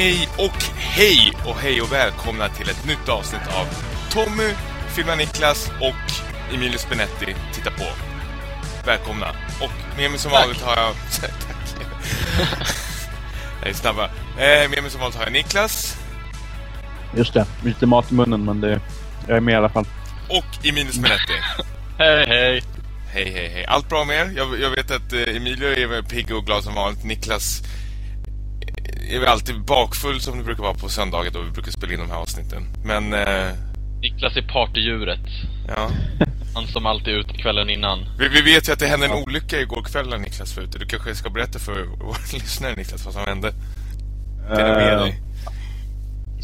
Hej, och hej och hej och välkomna till ett nytt avsnitt av Tommy, Filma Niklas och Emilio Spinetti tittar på. Välkomna. Och med mig som Tack. vanligt har jag... Tack. Jag är snabba. Eh, med mig som vanligt har jag Niklas Just det, lite mat i munnen men det, jag är med i alla fall. och Emilio Spinetti. Hej, hej. Hej, hej, hej. Allt bra med er? Jag, jag vet att eh, Emilio är pigg och glad som vanligt. Niklas är väl alltid bakfull som det brukar vara på söndagar då vi brukar spela in de här avsnitten. Men, eh, Niklas är partydjuret. ja. Han som alltid är ute kvällen innan. Vi, vi vet ju att det hände en olycka igår kväll när Niklas var ute. Du kanske ska berätta för våra lyssnare Niklas vad som hände. Dela med Eh, dig.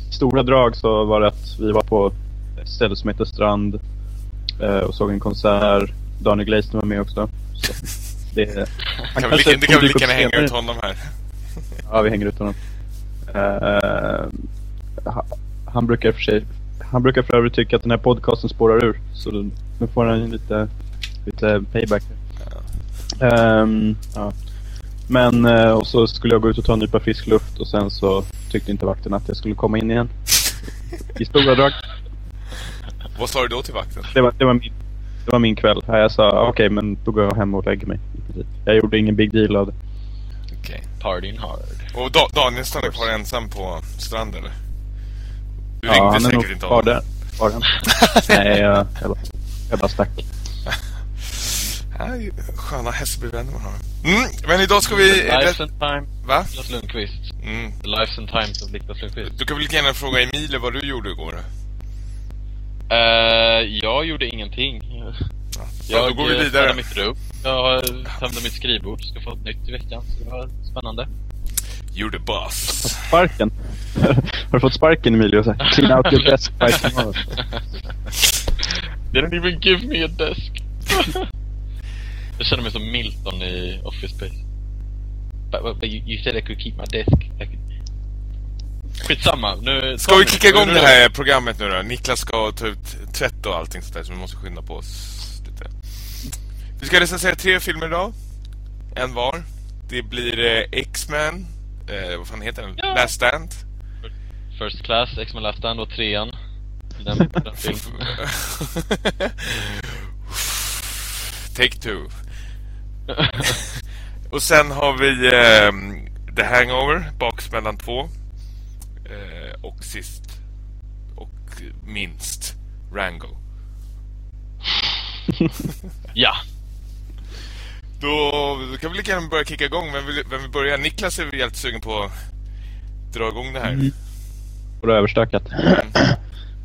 I stora drag så var det att vi var på ett ställe som heter Strand eh, och såg en konsert. Daniel Gleisner var med också. Så det, han Kan vi, det kan vi lika gärna hänga ut honom här. Ja, vi hänger ut honom. Ha- han brukar för sig han brukar för övrigt tycka att den här podcasten spårar ur. Så nu får han ju lite, lite payback. Ehm, ja. Men, eh, och så skulle jag gå ut och ta en nypa frisk luft och sen så tyckte inte vakten att jag skulle komma in igen. I stora drag. Vad sa du då till vakten? Det var, det var, min, det var min kväll. Jag sa okej, men då går jag hem och lägger mig. Jag gjorde ingen big deal av det. Okej. Partyn hard. Och da Daniel stannar kvar ensam på stranden? Du Ja, ringde han är säkert nog inte honom. där. Kvar den. Nej, jag, jag, bara, jag bara stack. Ja, sköna Hässelbyvänner man har. Mm, men idag ska vi... Lives and time. Va? Niklas Lundqvist. Mm. The lives and times of Niklas Lundqvist. Du kan väl lika gärna fråga Emilie vad du gjorde igår? Eh, jag gjorde ingenting. Ja, då går vi eh, vidare. städade mitt rum. Jag tömde mitt skrivbord. Ska få ett nytt i veckan. Så det var spännande. You're the boss. Sparken. Har du fått sparken Emilio? Clean out your desk by tomorrow. They don't even give me a desk. jag känner mig som Milton i Office Space. But, but, but you, you said I could keep my desk. I could... Skitsamma. Nu, Ska vi kicka igång nu- det här programmet nu då? Niklas ska ta ut tvätt och allting sånt där så vi måste skynda på oss. Vi ska recensera tre filmer idag. En var. Det blir eh, X-Men. Eh, vad fan heter den? Ja. Last Stand. First Class, X-Men Last Stand och trean. Den, den. Take two. Och sen har vi ehm, The Hangover, baksmällan 2. Eh, och sist och minst Rango. ja. Då, då kan vi lika gärna börja kicka igång. Vem vill, vem vill börja? Niklas är helt sugen på att dra igång det här. Mm. Och det är överstökat.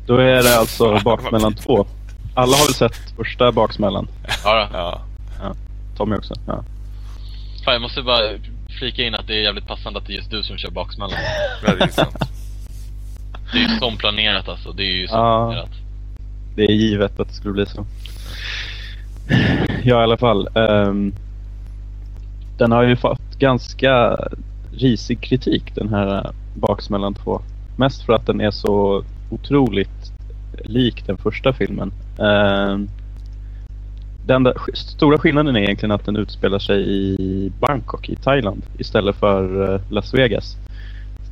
Då är det alltså baksmällan två. Alla har väl sett första baksmällan? ja då. Ja. Tommy också. Ja. Fan, jag måste bara flika in att det är jävligt passande att det är just du som kör baksmällan. Ja, det är sant. Det är ju som planerat alltså. Det är ju som Ja. planerat. Det är givet att det skulle bli så. Ja, i alla fall. ehm, den har ju fått ganska risig kritik, den här Baksmällan 2. Mest för att den är så otroligt lik den första filmen. Ehm, den stora skillnaden är egentligen att den utspelar sig i Bangkok i Thailand istället för eh, Las Vegas.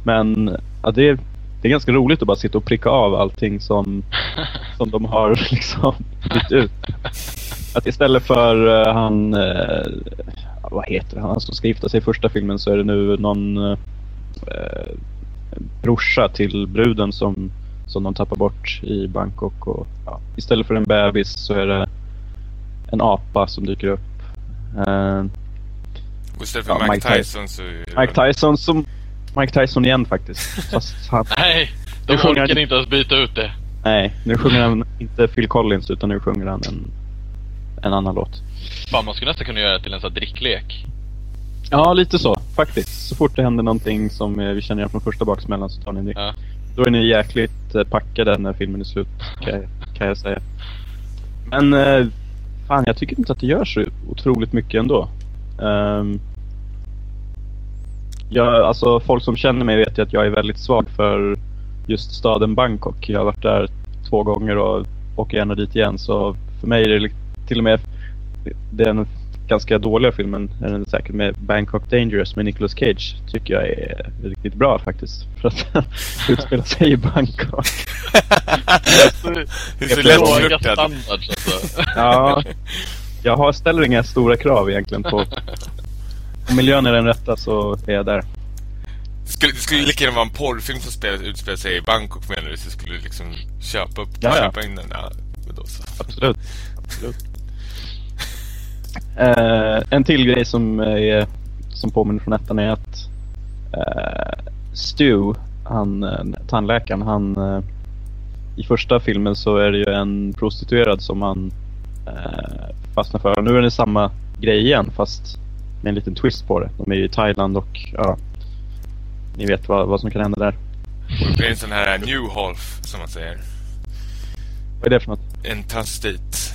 Men ja, det, är, det är ganska roligt att bara sitta och pricka av allting som som de har liksom bytt ut. Att istället för eh, han, eh, vad heter han, han som ska gifta sig i första filmen så är det nu någon eh, brorsa till bruden som, som de tappar bort i Bangkok. Och, ja, istället för en bebis så är det en apa som dyker upp. Eh, Och istället för Ja, Mike, Mike Tyson så är det... Mike Tyson som Mike Tyson igen faktiskt. Fast han, Nej! De orkade han- inte ens byta ut det. nej, nu sjunger han inte Phil Collins utan nu sjunger han en, en annan låt. Fan, man skulle nästan kunna göra det till en sån här dricklek. Ja, lite så faktiskt. Så fort det händer någonting som eh, vi känner igen från första baksmällan så tar ni en drink. Ja. Då är ni jäkligt eh, packade när filmen är slut, kan jag, kan jag säga. Men eh, fan, jag tycker inte att det gör så otroligt mycket ändå. Um, jag, alltså, folk som känner mig vet ju att jag är väldigt svag för just staden Bangkok. Jag har varit där två gånger och åker gärna dit igen. Så för mig är det till och med den ganska dåliga filmen är den säkert med Bangkok Dangerous med Nicolas Cage. Tycker jag är riktigt bra faktiskt. För att utspela sig i Bangkok. Det är så lättflörtad. alltså. Ja, jag har, ställer inga stora krav egentligen på... Om miljön är den rätta så är jag där. Det skulle, det skulle lika gärna vara en porrfilm som spelar, utspelar sig i Bangkok menar du? Så skulle du liksom köpa upp, Ja, ja. köpa in den? Ja, då så. Absolut. Absolut. Eh, en till grej som, är, som påminner från ettan är att eh, Stu, han, eh, tandläkaren, han eh, i första filmen så är det ju en prostituerad som han eh, fastnar för. Och nu är det samma grej igen fast med en liten twist på det. De är ju i Thailand och ja, ni vet vad, vad som kan hända där. Och det blir en sån här New Half, som man säger. Vad är det för något? En transvit.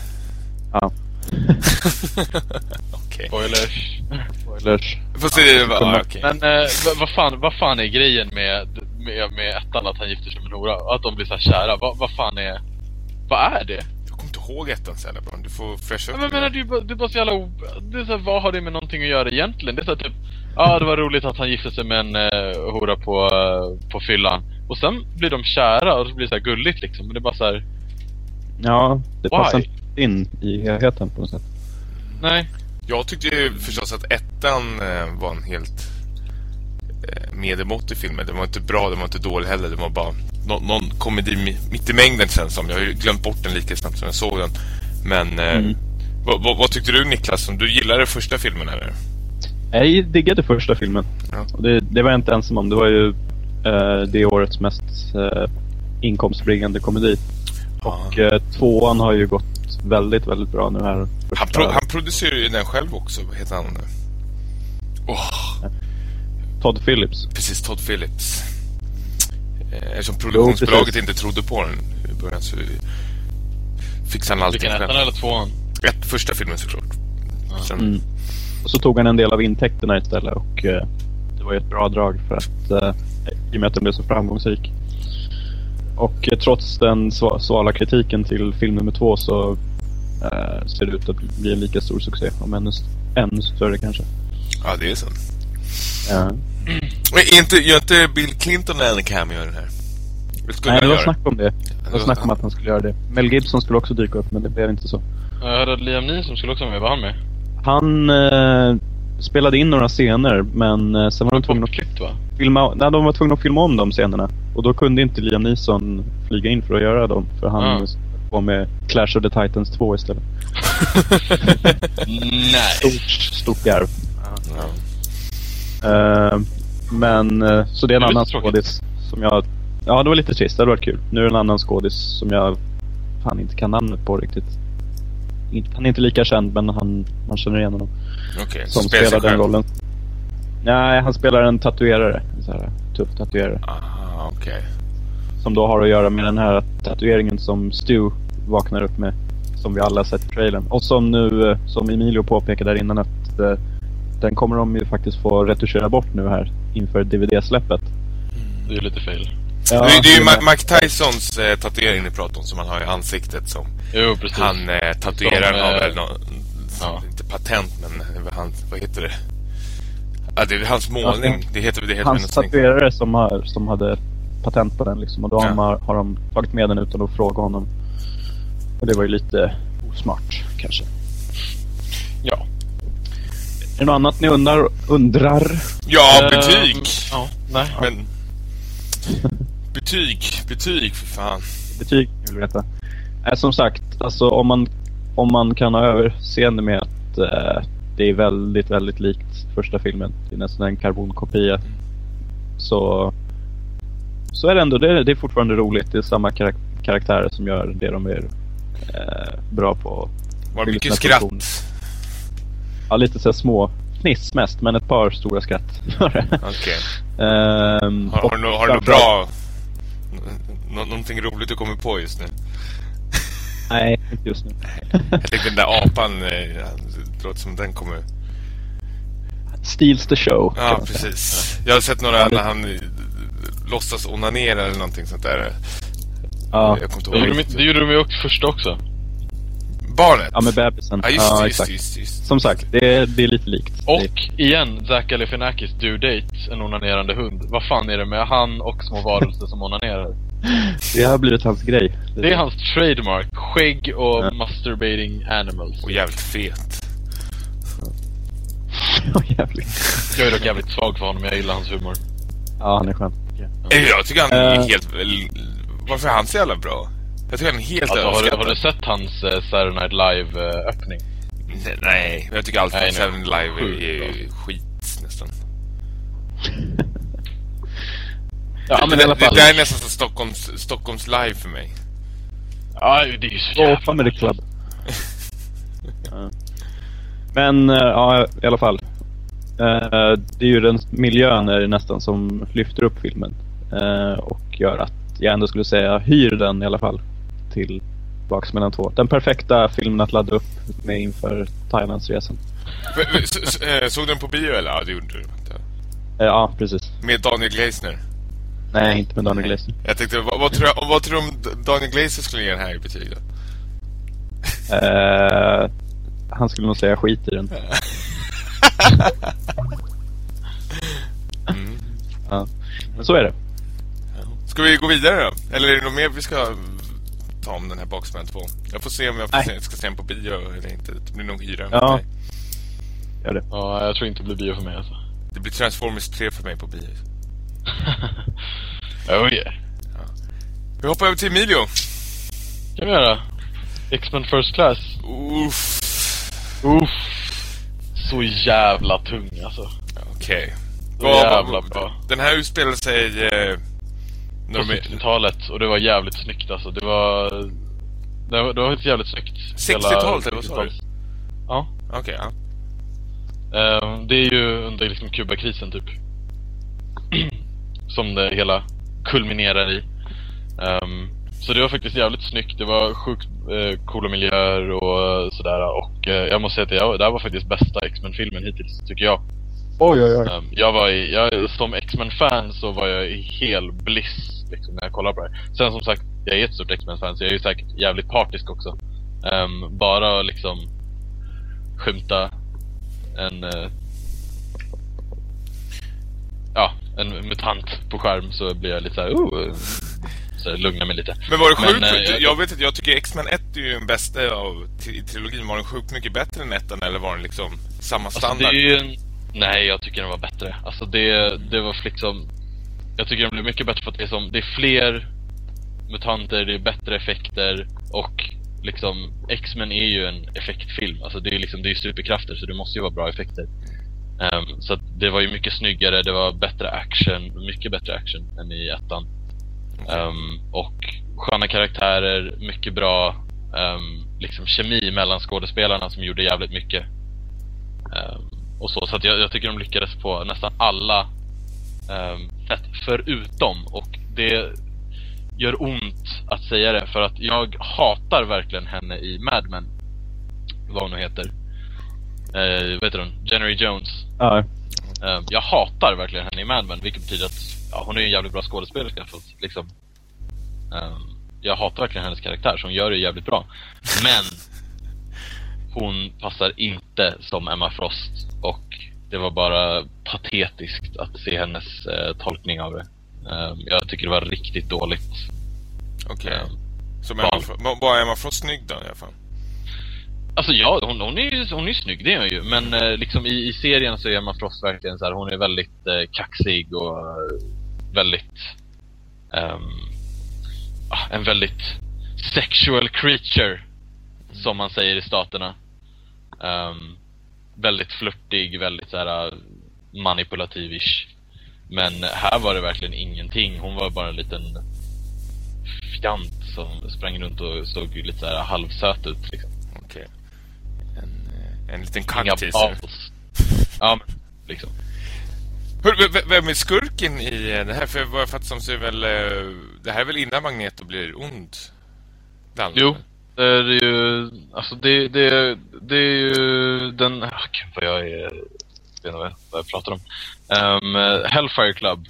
Ja, Okej. Spoilers. spoilers. Får se det bara, Kommer- ah, okej. Men eh, vad, vad, fan, vad fan är grejen med, med, med ettan att han gifter sig med Nora? Att de blir så här kära? Vad, vad fan är... Vad är det? Jag kommer inte ihåg ettan så jävla bra. Du får fräscha Ja, upp men menar, det är bara, det är bara så jävla... Det är så här, vad har det med någonting att göra egentligen? Det är så här, typ... Ja, det var roligt att han gifte sig med en uh, hora på, eh, på fyllan. Och sen blir de kära och så blir det så här gulligt liksom. Men det är bara så här... Ja, det Why? passar inte in i helheten på något sätt. Nej. Jag tyckte ju förstås att ettan eh, var en helt eh, medelmåttig film. Den var inte bra, den var inte dålig heller. Det var bara nå- någon komedi mi- mitt i mängden känns som. Jag har ju glömt bort den lika snabbt som jag såg den. Men eh, Mm. vad, vad, vad tyckte du Niklas? Om du gillade första filmen eller? Jag diggade första filmen. Ja. Och det, det var jag inte ensam om. Det var ju eh, det årets mest eh, inkomstbringande komedi. Och eh, tvåan har ju gått väldigt, väldigt bra nu här. Han, pro, han producerar ju den själv också. Vad heter han? Åh, Todd Phillips. precis. Todd Phillips. Eh, Eftersom produktionsbolaget precis. inte trodde på den i början så fixade han allting Vilken ettan själv. eller tvåan? Ett, första filmen såklart. Sen, Mm. Och så tog han en del av intäkterna istället och eh, det var ju ett bra drag för att eh, i och med att den blev så framgångsrik. Och eh, trots den sva- svala kritiken till film nummer två så eh, ser ut att bli en lika stor succé. Om ännu, ännu större kanske. Ja, det är så. Ja. Men är inte, gör inte Bill Clinton en cameo i den här? Det Nej, det var snack om det. Det var snack om att han skulle göra det. Mel Gibson skulle också dyka upp men det blev inte så. Jag hörde att Liam Neeson skulle också vara med. Var han med? Han eh, spelade in några scener men eh, sen var de tvungna att va? filma, nej, de var tvungna att filma om de scenerna. Och då kunde inte Liam Neeson flyga in för att göra dem. För han Ah. Var med Clash of the Titans 2 istället. Nej. Stort, stort garv. Ja. Eh, men, eh, så det är en Det annan skådis som jag... Ja, det var lite trist. Det hade varit kul. Nu är det en annan skådis som jag fan inte kan namnet på riktigt. Han är inte lika känd, men han, man känner igen honom. Okej, Som spelar spelar den själv. rollen. Nej, han spelar en tatuerare. En så här tuff tatuerare. Aha, okej. Som då har att göra med den här tatueringen som Stu vaknar upp med. Som vi alla sett i trailern. Och som nu, eh, som Emilio påpekade där innan att eh, den kommer de ju faktiskt få retuschera bort nu här inför DVD-släppet. Det är ju lite fel. Ja, det, det är ju det- Ma- Mike Tysons eh, tatuering ni pratar om som han har i ansiktet som Jo, han eh, tatueraren Som, har eh, väl någon, ja. inte patent men vad han, vad heter det? Ja, det är hans målning. Alltså, Det heter det heter Hans tatuerare som, har, som hade patent på den liksom. Och då Ja. har, har de tagit med den utan att fråga honom. Och det var ju lite osmart kanske. Ja. Är det något annat ni undrar? undrar? Ja, Eh, betyg! Ja, nej. Men... Betyg, betyg för fan. betyg jag vill veta. Eh, som sagt, alltså om man, om man kan ha överseende med att eh, det är väldigt, väldigt likt första filmen. Det är nästan en karbonkopia. Så, så är det ändå, det är, det är fortfarande roligt. Det är samma karak- karaktärer som gör det de är eh, bra på. Var det mycket skratt? produktion. Ja, lite så små fniss mest, men ett par stora skratt. Okej. Ehm, Har, du nå- har du något bra... Nå, någonting roligt du kommer på just nu? Nej, inte just nu. Jag tänkte den där apan, eh, det låter som den kommer... Steals the show. Ja, precis. Jag har sett några när han eh, låtsas onanera eller någonting sånt där. Ja, Jag kommer inte Det gjorde, de, det gjorde de ju också först också. Barnet? Ja, med bebisen. Ja, just, ja, just, exakt. just, just. Som sagt, det är, det är lite likt. Och igen, Zac Galifianakis due date, en onanerande hund. Vad fan är det med han och små varelser som onanerar? Det har blivit hans grej. Det är hans trademark. Skägg och Ja. masturbating animals. Och jävligt fet. Ja, jävligt. Jag är dock jävligt svag för honom, jag gillar hans humor. Ja, han är skön. Eller Jag tycker han är Eh. helt... Varför är han så jävla bra? Jag tycker han är helt Alltså, har, du, har du sett hans uh, Saturday Night Live-öppning? Nej, Nej, jag tycker allt från nej. Seven Live är, Sjukt är bra. skit nästan. ja, men det, i alla fall. det där är nästan som Stockholms, Stockholms Live för mig. Ja, det är ju så jävla... Family Club. ja. Men, eh, ja, i alla fall. Eh, det är ju den miljön är nästan som lyfter upp filmen. Eh, och gör att jag ändå skulle säga hyr den i alla fall. Till Baks mellan två. Den perfekta filmen att ladda upp med inför Thailandsresan. Eh, Såg du den på bio eller? Ja, det gjorde du. Eh, ja, precis. Med Daniel Gleisner. Nej, inte med Daniel Gleeson. Jag tänkte, vad, vad, tror, jag, vad tror du om Daniel Gleisner skulle ge den här i betyg då? Eh, han skulle nog säga skit i den. Mm. Ja. Men så är det. Ska vi gå vidare då? Eller är det något mer vi ska ta om den här Baksmän 2? Jag får se om jag får se, ska se den på bio eller inte. Det blir nog hyra. Ja. Gör det. Ja, jag tror inte det blir bio för mig alltså. Det blir Transformers 3 för mig på bio. oh yeah. Vi hoppar över till Emilio. kan vi göra. X-Men First Class. Uff. Uff. Så jävla tung alltså. Okej. Så jävla bra. Den här utspelar sig... Eh, när På de är, 60-talet och det var jävligt snyggt alltså. Det var... Det var, det var jävligt snyggt. 60-talet, eller vad sa du? 60-tals. Ja. Okej, ja. Ehm, det är ju under liksom Kubakrisen typ. Som det hela kulminerar i. Ehm, så det var faktiskt jävligt snyggt. Det var sjukt eh, coola miljöer och sådär. Och eh, jag måste säga att det, det här var faktiskt bästa X-Men-filmen hittills, tycker jag. Oj, oj, oj. Ehm, jag var i, jag, som X-Men-fan så var jag i hel bliss liksom, när jag kollade på det här. Sen som sagt, jag är ett stort X-Men-fan så jag är ju säkert jävligt partisk också. Ehm, bara liksom skymta en eh, ja, en mutant på skärm så blir jag lite såhär, oh, så lugnar mig lite. Men var det Men, sjukt? eh, jag, jag- vet inte, jag tycker X-Men 1 är ju den bästa av i trilogin. Var den sjukt mycket bättre än ettan eller var den liksom samma Alltså, standard? ju en... Nej, jag tycker den var bättre. Alltså det, det var liksom... Jag tycker den blev mycket bättre för att det är som, det är fler mutanter, det är bättre effekter och liksom X-Men är ju en effektfilm. Alltså det är liksom, det är ju superkrafter så det måste ju vara bra effekter. Um, så att det var ju mycket snyggare, det var bättre action, mycket bättre action än i ettan. Um, och sköna karaktärer, mycket bra um, liksom kemi mellan skådespelarna som gjorde jävligt mycket. Och så, så att jag, jag tycker de lyckades på nästan alla förutom och det gör ont att säga det för att jag hatar verkligen henne i Mad Men. Vad hon nu heter. Uh, vet du hon? January Jones. Ja, Eh, jag hatar verkligen henne i Mad Men, vilket betyder att ja, hon är en jävligt bra skådespelerska. För att, liksom, eh, jag hatar verkligen hennes karaktär, så hon gör det jävligt bra. Men hon passar inte som Emma Frost och det var bara patetiskt att se hennes eh, tolkning av det. Eh, jag tycker det var riktigt dåligt. Okej. Eh, Som Barn. Emma, Fro- var- var Emma Frost snygg då i alla fall? Alltså ja, hon, hon, är ju hon är ju snygg, det är hon ju. Men eh, liksom i, i serien så är Emma Frost verkligen så här, hon är väldigt eh, kaxig och eh, väldigt... ehm, ah, en väldigt sexual creature, som man säger i staterna. Ehm, väldigt flörtig, väldigt så här eh, manipulativ-ish. Men här var det verkligen ingenting. Hon var bara en liten fjant som sprang runt och såg lite så här halvsöt ut liksom. Okej. En, eh, en liten kackteaser. Ja, men liksom. Hör, vem är skurken i det här? För vad jag fattar som så är väl... eh, Det här är väl innan Magneto blir ond? Andra. Jo, det är ju... Alltså det, det, det är ju den... Ah, gud vad jag är... Jag vet inte vad jag pratar om. Um, Hellfire Club.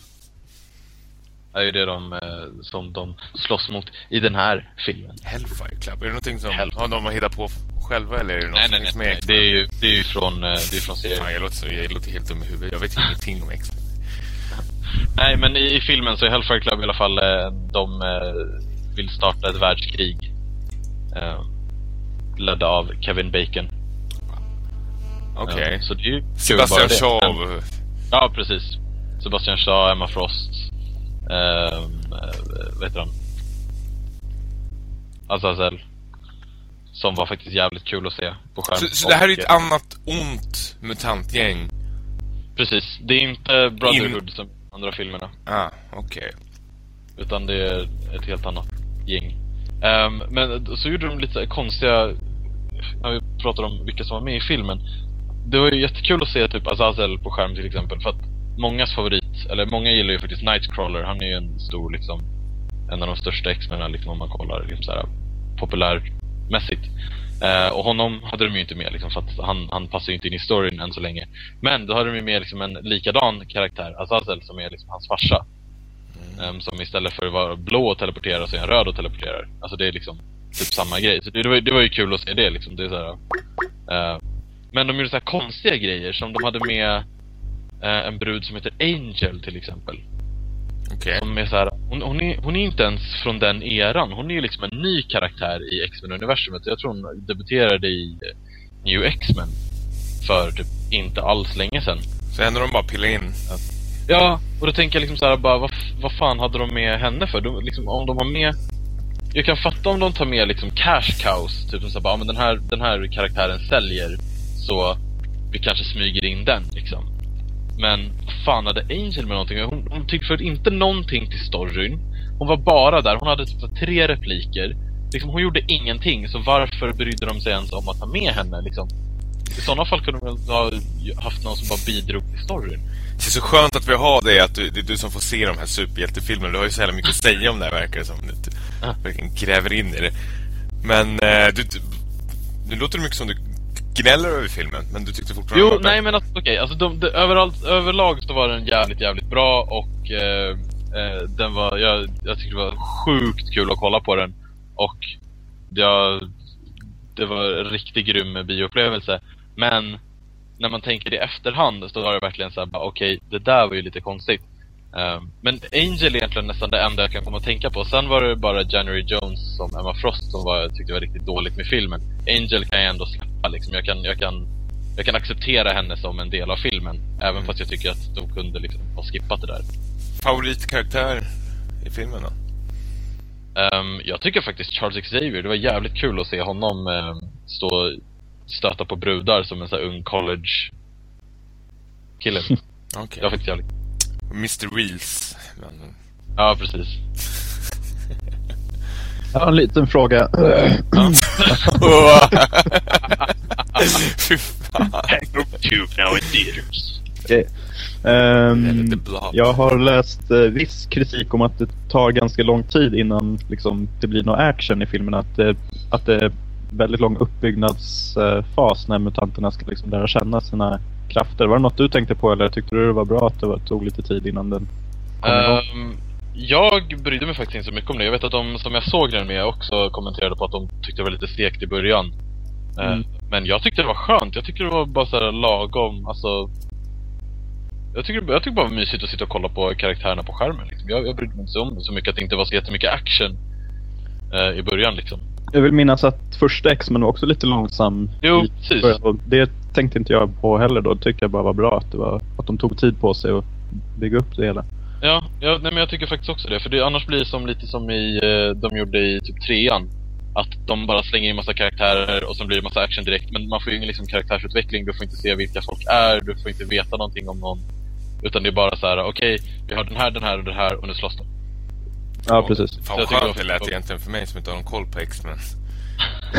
är ju det de, eh, som de slåss mot i den här filmen. Hellfire Club, är det någonting som Hellfire. har de har hittat på själva eller är det något Nej, som nej, nej. nej. Det, är ju, det är ju från, eh, det är från serien. Fan, jag, låter, jag låter helt dum i huvudet. Jag vet ingenting om X-Men. Nej, men i, i filmen så är Hellfire Club i alla fall, eh, de vill starta ett världskrig. Eh, ledda av Kevin Bacon. Okej. Eh, så det är ju kul Sebastian. Shaw. Men- Ja, precis. Sebastian Shaw, Emma Frost. Eh, eh, vad heter han? Azazel. Som var faktiskt jävligt kul att se på skärm. Så, så det här är ett annat ont mutantgäng? Precis. Det är inte Brotherhood som andra filmerna. Ah, okej. Utan det är ett helt annat gäng. Um, men så gjorde de lite konstiga, när vi pratar om vilka som var med i filmen. Det var ju jättekul att se typ Azazel på skärm till exempel. För att mångas favorit, eller många gillar ju faktiskt Nightcrawler. Han är ju en stor liksom, en av de största X-Men liksom, om man kollar liksom, så här, populärmässigt. Uh, och honom hade de ju inte med liksom, för att han, han passar ju inte in i storyn än så länge. Men då hade de ju med liksom, en likadan karaktär, Azazel, som är liksom hans farsa. Ehm, som istället för att vara blå och teleportera så är en röd och teleporterar. Alltså det är liksom typ samma grej. Så det, det, var, det var ju kul att se det liksom. Det är så här, eh, men de gjorde så konstiga grejer som de hade med eh, en brud som heter Angel till exempel. Okej. Som är så här, hon, hon, är, hon är inte ens från den eran. Hon är ju liksom en ny karaktär i X-Men-universumet. Jag tror hon debuterade i eh, New X-Men för typ inte alls länge sedan. Så henne de bara pilla in. Ja, Ja, och då tänker jag liksom så här, bara, vad, vad fan hade de med henne för? De, liksom, om de har med... Jag kan fatta om de tar med liksom cash cows, typ som så här, bara, ja, men den här, den här karaktären säljer, så vi kanske smyger in den liksom. Men vad fan hade Angel med någonting? Hon, hon tillförde inte någonting till storyn. Hon var bara där, hon hade typ tre repliker. Liksom, hon gjorde ingenting, så varför brydde de sig ens om att ta med henne liksom? I sådana fall kunde de väl ha haft någon som bara bidrog till storyn. Det är så skönt att vi har det, att du, det är du som får se de här superhjältefilmerna. Du har ju så jävla mycket att säga om det här verkar det som. Du, verkligen gräver in i det. Men eh, du, nu låter det mycket som du gnäller över filmen, men du tyckte fortfarande Jo, nej men alltså, okej, alltså de, de, överallt, överlag så var den jävligt, jävligt bra och eh, eh, den var, jag, jag tyckte det var sjukt kul att kolla på den och jag, det var en riktigt grym bioupplevelse. Men när man tänker i efterhand så var det verkligen så här, okej, det där var ju lite konstigt. Eh, men Angel är egentligen nästan det enda jag kan komma att tänka på. Sen var det bara January Jones som Emma Frost som var, jag tyckte var riktigt dåligt med filmen. Angel kan jag ändå släppa liksom. Jag kan, jag kan jag kan acceptera henne som en del av filmen. Även fast jag tycker att de kunde liksom ha skippat det där. Favoritkaraktär i filmen då? Ehm, jag tycker faktiskt Charles Xavier, det var jävligt kul att se honom um, stå stöta på brudar som en sån här ung college kille. Okej. Det var faktiskt jävligt Mr. Wheels. Men, Ja, precis. Jag har en liten fråga. Fy fan. Tube now in theaters. Okej. Ehm, jag har läst eh, viss kritik om att det tar ganska lång tid innan liksom, det blir någon action i filmen. Att det, att det väldigt lång uppbyggnadsfas när mutanterna ska liksom lära känna sina krafter. Var det något du tänkte på eller tyckte du det var bra att det tog lite tid innan den kom? Ehm, jag brydde mig faktiskt inte så mycket om det. Jag vet att de som jag såg den med också kommenterade på att de tyckte det var lite segt i början. Eh, Mm. Men jag tyckte det var skönt. Jag tyckte det var bara så här lagom. Alltså, jag tycker, jag tycker bara det var mysigt att sitta och kolla på karaktärerna på skärmen. Liksom. Jag, jag brydde mig inte så om det så mycket att det inte var så jättemycket action eh, i början. Liksom. Jag vill minnas att första X-Men var också lite långsam. Jo, i precis. Det tänkte inte jag på heller då. Det tyckte jag bara var bra att, det var, att de tog tid på sig att bygga upp det hela. Ja, ja nej, men jag tycker faktiskt också det. För det, annars blir det som lite som i, eh, de gjorde i typ trean. Att de bara slänger in massa karaktärer och sen blir det massa action direkt. Men man får ju ingen liksom karaktärsutveckling. Du får inte se vilka folk är. Du får inte veta någonting om någon. Utan det är bara så här: okej, vi har den här, den här och den här och nu slåss de. Ja, precis. Fan vad jag tycker skönt det lät egentligen för mig som inte har någon koll på X-Men.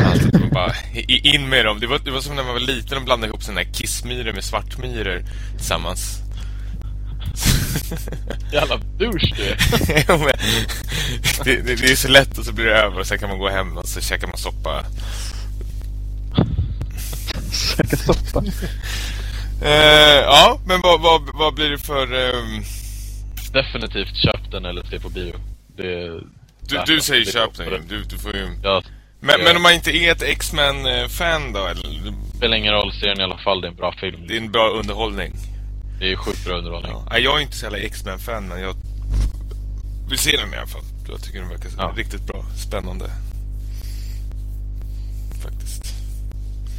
Allt att man bara i- in med dem. Det var, det var som när man var liten och blandade ihop här kissmyror med svartmyror tillsammans. Jävla douche du det, det, det är så lätt och så blir det över och sen kan man gå hem och så käkar man soppa. Käka soppa. Eh, ja, men vad, vad, vad blir det för ehm, definitivt köp den eller se på bio. Det, Du, du säger köp den. Du, du får ju... Ja, Men, men om man inte är ett X-Men-fan då? Eller? det spelar ingen roll, serien i alla fall. Det är en bra film. Det är en bra underhållning. Det är sjukt bra underhållning. Ja. Jag är inte så jävla X-Men-fan, men jag vill se den i alla fall. Jag tycker den verkar Ja. riktigt bra. Spännande. Faktiskt.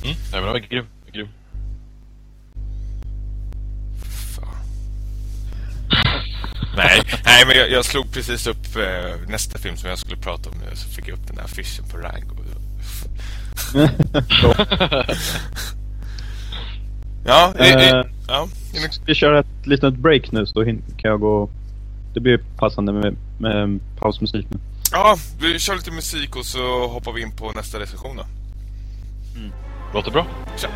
Mm. Nej, men den var grym. Nej, nej, men jag, jag slog precis upp eh, nästa film som jag skulle prata om nu. Så fick jag upp den där affischen på Rango. Ja, eh, eh, Eh. ja. Vi kör ett litet break nu så kan jag gå... Det blir passande med, med pausmusik nu. ja, vi kör lite musik och så hoppar vi in på nästa recension då. Låter bra. Tja.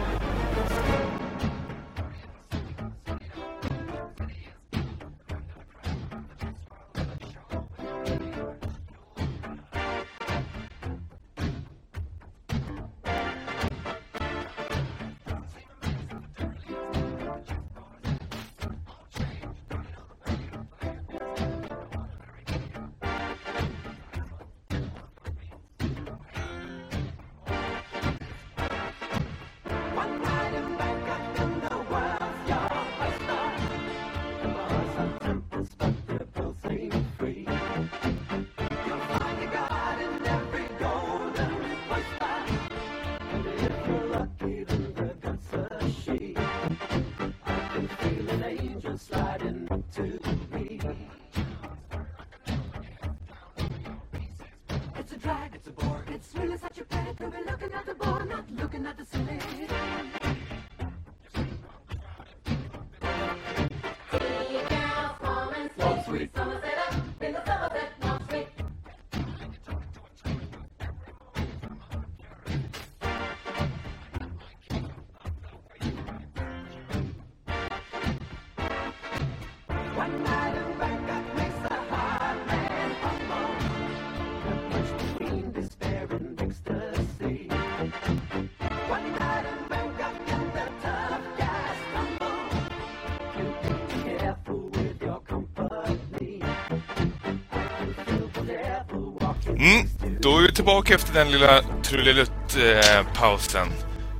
Är tillbaka efter den lilla trullelutt-pausen.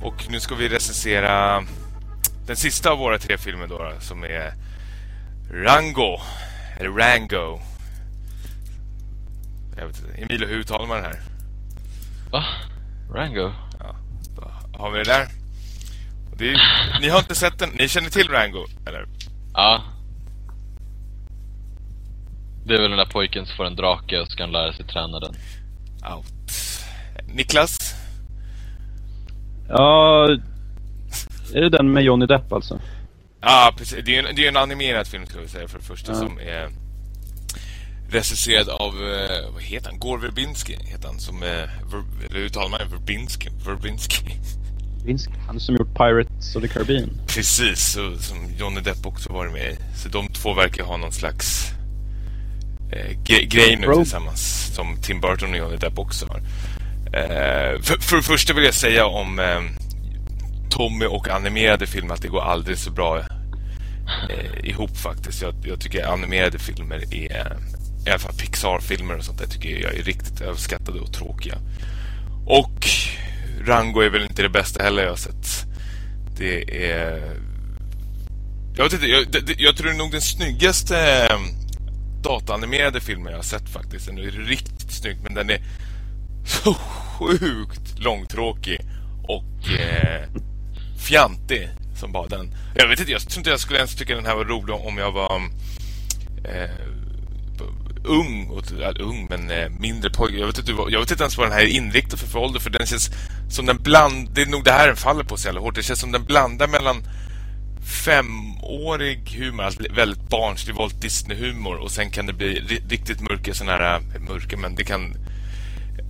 Och nu ska vi recensera den sista av våra tre filmer då, som är Rango. Eller Rango. Jag vet inte. Emilio, hur uttalar man det här? Va? Rango? Ja, då har vi det där. Det är, ni har inte sett den. Ni känner till Rango, eller? Ja. Det är väl den där pojken som får en drake och ska lära sig träna den. Out. Niklas? Ja... Är det den med Johnny Depp alltså? Ja, precis. Det är en, det är en animerad film ska vi säga för det första Ja. som är recenserad av, eh, vad heter han? Gore Verbinski heter han som, ver, eller hur uttalar man? Verbinski? Verbinski. Han som gjort Pirates of the Caribbean. Precis, så, som Johnny Depp också varit med i. Så de två verkar ha någon slags gre- grej nu Rogue. tillsammans. Som Tim Burton och Johnny Depp också har. Eh, för, för det första vill jag säga om eh, Tommy och animerade filmer att det går aldrig så bra eh, ihop faktiskt. Jag, jag tycker animerade filmer är, i alla fall Pixar-filmer och sånt där tycker jag är riktigt överskattade och tråkiga. Och Rango är väl inte det bästa heller jag har sett. Det är... Jag vet inte, jag, det, jag tror nog den snyggaste eh, dataanimerade filmer jag har sett faktiskt. Den är riktigt snygg, men den är så sjukt långtråkig och eh, fjantig som bara den. Jag vet inte, jag tror inte jag skulle ens tycka den här var rolig om jag var eh, ung, och, äh, ung men eh, mindre pojke. Jag vet, inte, jag vet inte ens vad den här är inriktad för, för ålder för den känns som den bland... Det är nog det här den faller på så jävla hårt. Det känns som den blandar mellan femårig humor, alltså väldigt barnslig Walt Disney-humor och sen kan det bli ri- riktigt mörka sån här, eh, mörka men det kan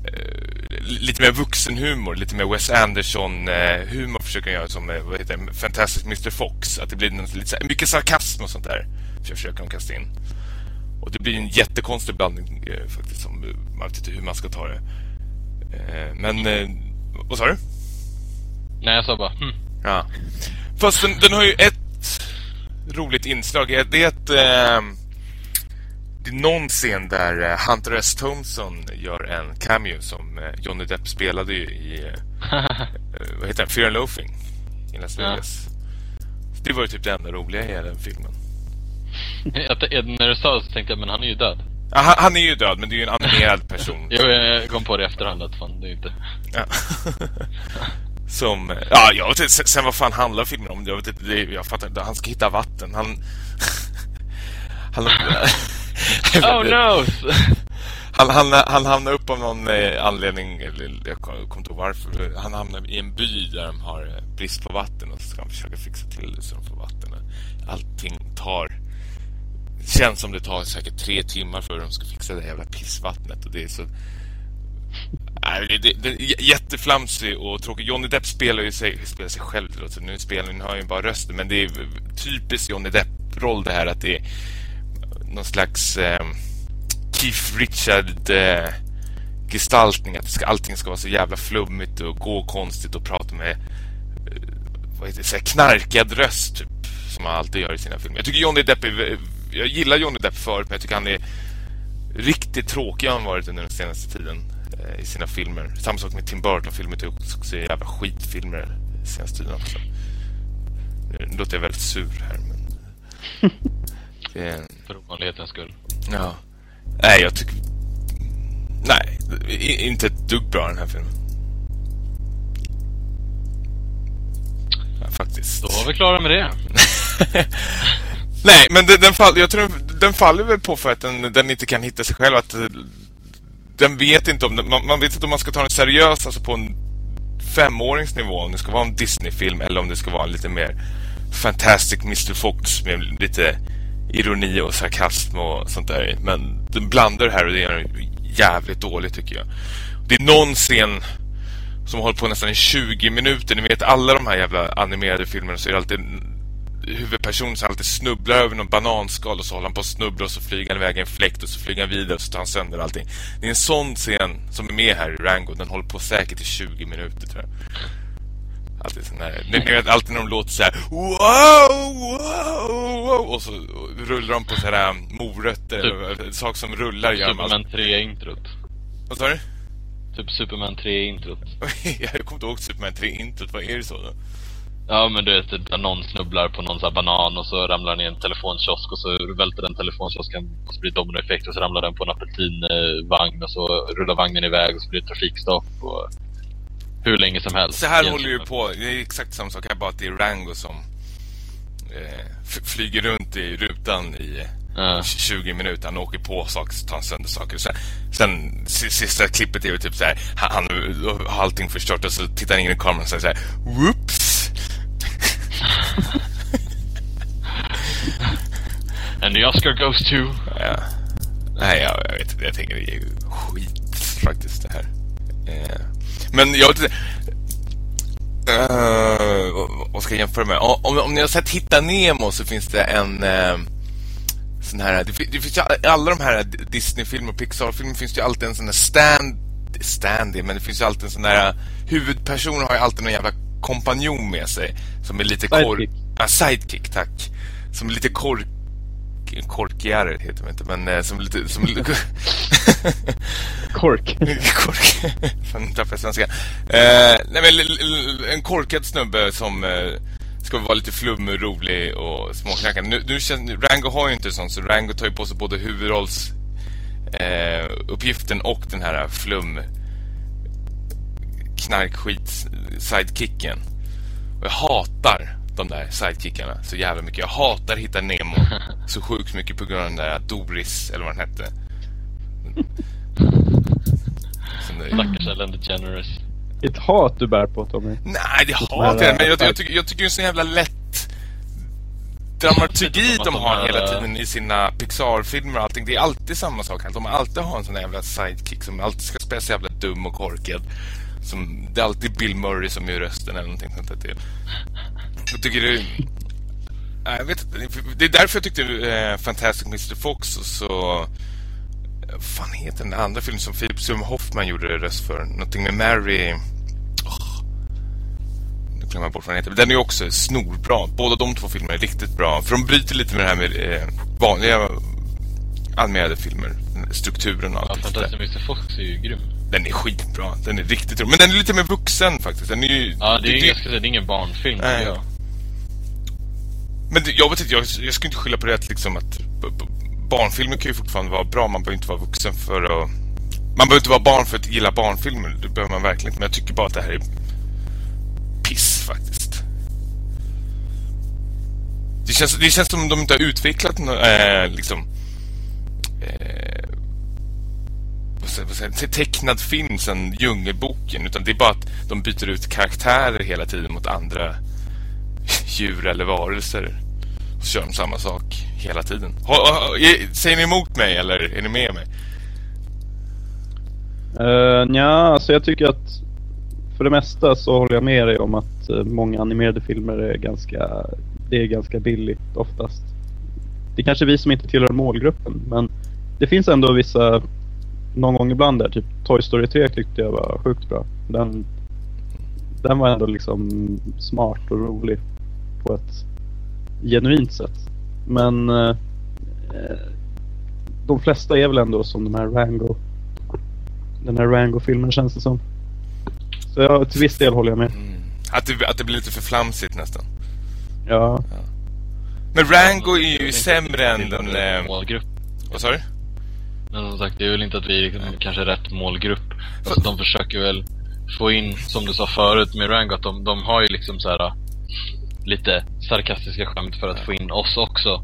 eh, lite mer vuxenhumor, lite mer Wes Anderson-humor försöker jag göra som, vad heter det, Fantastic Mr. Fox. Att det blir något, lite så här, mycket sarkasm och sånt där. För försöker de kasta in. Och det blir en jättekonstig blandning eh, faktiskt, som man vet inte hur man ska ta det. Eh, men, vad sa du? Nej, jag sa bara hm. Ja. Fast den, den har ju ett roligt inslag. Det är att eh, det är någon scen där eh, Hunter S. Thompson gör en cameo som eh, Johnny Depp spelade ju i eh, vad heter den? Fear and Loafing i Las Ja. Vegas. Det var ju typ det enda roliga i den filmen. när du sa det så tänkte jag, men han är ju död. Ja, han, han är ju död, men det är ju en animerad person. Jag, jag kom på det i efterhand att fan, det är inte... Ja. Som, ja, jag vet inte, sen, vad fan handlar filmen om? Jag vet inte, det, jag fattar inte. Han ska hitta vatten. Han... han, Oh no! han, han, han hamnar upp av någon eh, anledning, eller jag kommer kommer inte ihåg varför. Han hamnar i en by där de har eh, brist på vatten och så ska han försöka fixa till det så de får vatten. Allting tar... Känns som det tar säkert tre timmar för att de ska fixa det jävla pissvattnet och det är så... Nej, det, det, är jätteflamsig och tråkig. Johnny Depp spelar ju sig, spelar sig själv till så nu spelar nu han ju bara rösten men det är typiskt Johnny Depp-roll det här att det är någon slags eh, Keith Richard eh, gestaltning att det ska, allting ska vara så jävla flummigt och gå konstigt och prata med eh, vad heter det, så här knarkad röst typ som han alltid gör i sina filmer. Jag tycker Johnny Depp är, jag gillar Johnny Depp förut men jag tycker han är riktigt tråkig har han varit under den senaste tiden i sina filmer. Samma sak med Tim Burton-filmer tycker jag också jävla skitfilmer senaste tiden också. Nu låter jag väldigt sur här men... det är, För ovanlighetens skull. ja. Nej, jag tycker... Nej, inte ett dugg bra den här filmen. Ja, faktiskt. Då var vi klara med det. Nej, men den, den, fall, jag tror den, den faller väl på för att den, den inte kan hitta sig själv. Att eh, den vet inte om man, man vet inte om man ska ta den seriöst, alltså på en femåringsnivå, om det ska vara en Disney-film eller om det ska vara en lite mer Fantastic Mr. Fox med lite ironi och sarkasm och sånt där. Men den blandar det här och det är jävligt dåligt tycker jag. Det är någon scen som håller på nästan i 20 minuter. Ni vet alla de här jävla animerade filmerna så är det alltid huvudpersonen som alltid snubblar över någon bananskal och så håller han på att snubbla och så flyger han iväg en fläkt och så flyger han vidare och så tar han sönder allting. Det är en sån scen som är med här i Rango. Den håller på säkert i 20 minuter tror jag. Alltid sån här, vet alltid när de låter så här wow, wow, wow och så rullar de på så här morötter Typ. saker som rullar gör alltid. Superman 3-introt. Vad sa du? Typ Superman 3-introt. jag kommer inte ihåg Superman 3-introt, vad är det så då? Ja men du vet, där någon snubblar på någon här banan och så ramlar den i en telefonkiosk och så välter den telefonkiosken och så blir det dominoeffekt och så ramlar den på en apelsinvagn och så rullar vagnen iväg och så blir det trafikstopp och hur länge som helst. Så här håller ju på, det är exakt samma sak här, bara att det är Rango som eh, flyger runt i rutan i Ja. 20 minuter. Han åker på saker, tar sönder saker. Sen, sen si- sista klippet är ju typ så här, han, han har allting förstört och så tittar han in i kameran och säger så här, whoops! And the Oscar goes to... Ja. Nej, jag, jag vet inte. Jag tänker det är ju skit faktiskt det här. Eh, men jag vet inte. Uh, vad- vad ska jag jämföra med? Om, om, ni har sett Hitta Nemo så finns det en eh, sån här... Det, det finns ju i alla de här Disney-filmer och Pixar-filmer finns det ju alltid en sån här stand... Standy, men det finns ju alltid en sån där... Eh, huvudpersonen har ju alltid någon jävla kompanjon med sig. Som är lite kork... Sidekick. Ja, sidekick, tack. Som är lite kork... Korkigare heter det inte, men eh, som lite... Som. Kork. Kork. Fan, tappade svenska. Eh, nej, men en korkad snubbe som eh, ska vara lite flummig, rolig och småknackande. Nu, nu känns, Rango har ju inte sånt, så Rango tar ju på sig både huvudrolls eh, uppgiften och den här flum knarkskit sidekicken. Och jag hatar de där sidekickarna så jävla mycket. Jag hatar Hitta Nemo så sjukt mycket på grund av den där Doris, eller vad den hette. Stackars Ellen DeGeneres. Ett hat du bär på Tommy. Nej, det hatar jag. Men jag, jag, tycker, jag tycker det är så jävla lätt dramaturgi de har hela tiden i sina Pixar-filmer och allting. Det är alltid samma sak. De alltid har en sån jävla sidekick som alltid ska spela så jävla dum och korkad. Som, det är alltid Bill Murray som gör rösten eller någonting sånt där till. Jag tycker det... Nej, jag vet inte. Det är därför jag tyckte eh, Fantastic Mr. Fox och så... eh, fan heter den andra filmen som Philip Seymour Hoffman gjorde röst för? Någonting med Mary... Åh. Nu glömmer jag bort vad den heter. Den är också snorbra. Båda de två filmerna är riktigt bra. För de bryter lite med det här med eh, vanliga animerade filmer. Strukturen och Ja, allt där. Fantastic Mr. Fox är ju grym. Den är skitbra. Den är riktigt rolig. Men den är lite mer vuxen faktiskt. Den är ju... Ja, det är, säga, det är ingen barnfilm. Nej. jag. Men det- jag vet inte, jag, jag skulle inte skylla på det att liksom att barnfilmer kan ju fortfarande vara bra. Man behöver inte vara vuxen för att... Man behöver inte vara barn för att gilla barnfilmer. Det behöver man verkligen inte. Men jag tycker bara att det här är piss faktiskt. Det känns, det känns som de inte har utvecklat eh, liksom... Eh, tecknad film sen Djungelboken. Utan det är bara att de byter ut karaktärer hela tiden mot andra djur eller varelser. Och så kör de samma sak hela tiden. Ha, ha, säger ni emot mig eller är ni med mig? Eh, uh, ja, alltså jag tycker att för det mesta så håller jag med dig om att eh, många animerade filmer är ganska, det är ganska billigt oftast. Det är kanske vi som inte tillhör målgruppen, men det finns ändå vissa, någon gång ibland där, typ Toy Story 3 tyckte jag var sjukt bra. Den, den var ändå liksom smart och rolig på ett genuint sätt. Men eh, de flesta är väl ändå som de här Rango den här Rango-filmen känns det som. Så ja, till viss del håller jag med. Mm. Att, det, att det blir lite för flamsigt nästan. Ja, Men Rango är ju sämre än den... Eh, Målgrupp. vad sa du? Men som sagt, det är väl inte att vi liksom kanske är rätt målgrupp. Alltså, de försöker väl få in, som du sa förut med Rango, att de, de har ju liksom så här lite sarkastiska skämt för att få in oss också.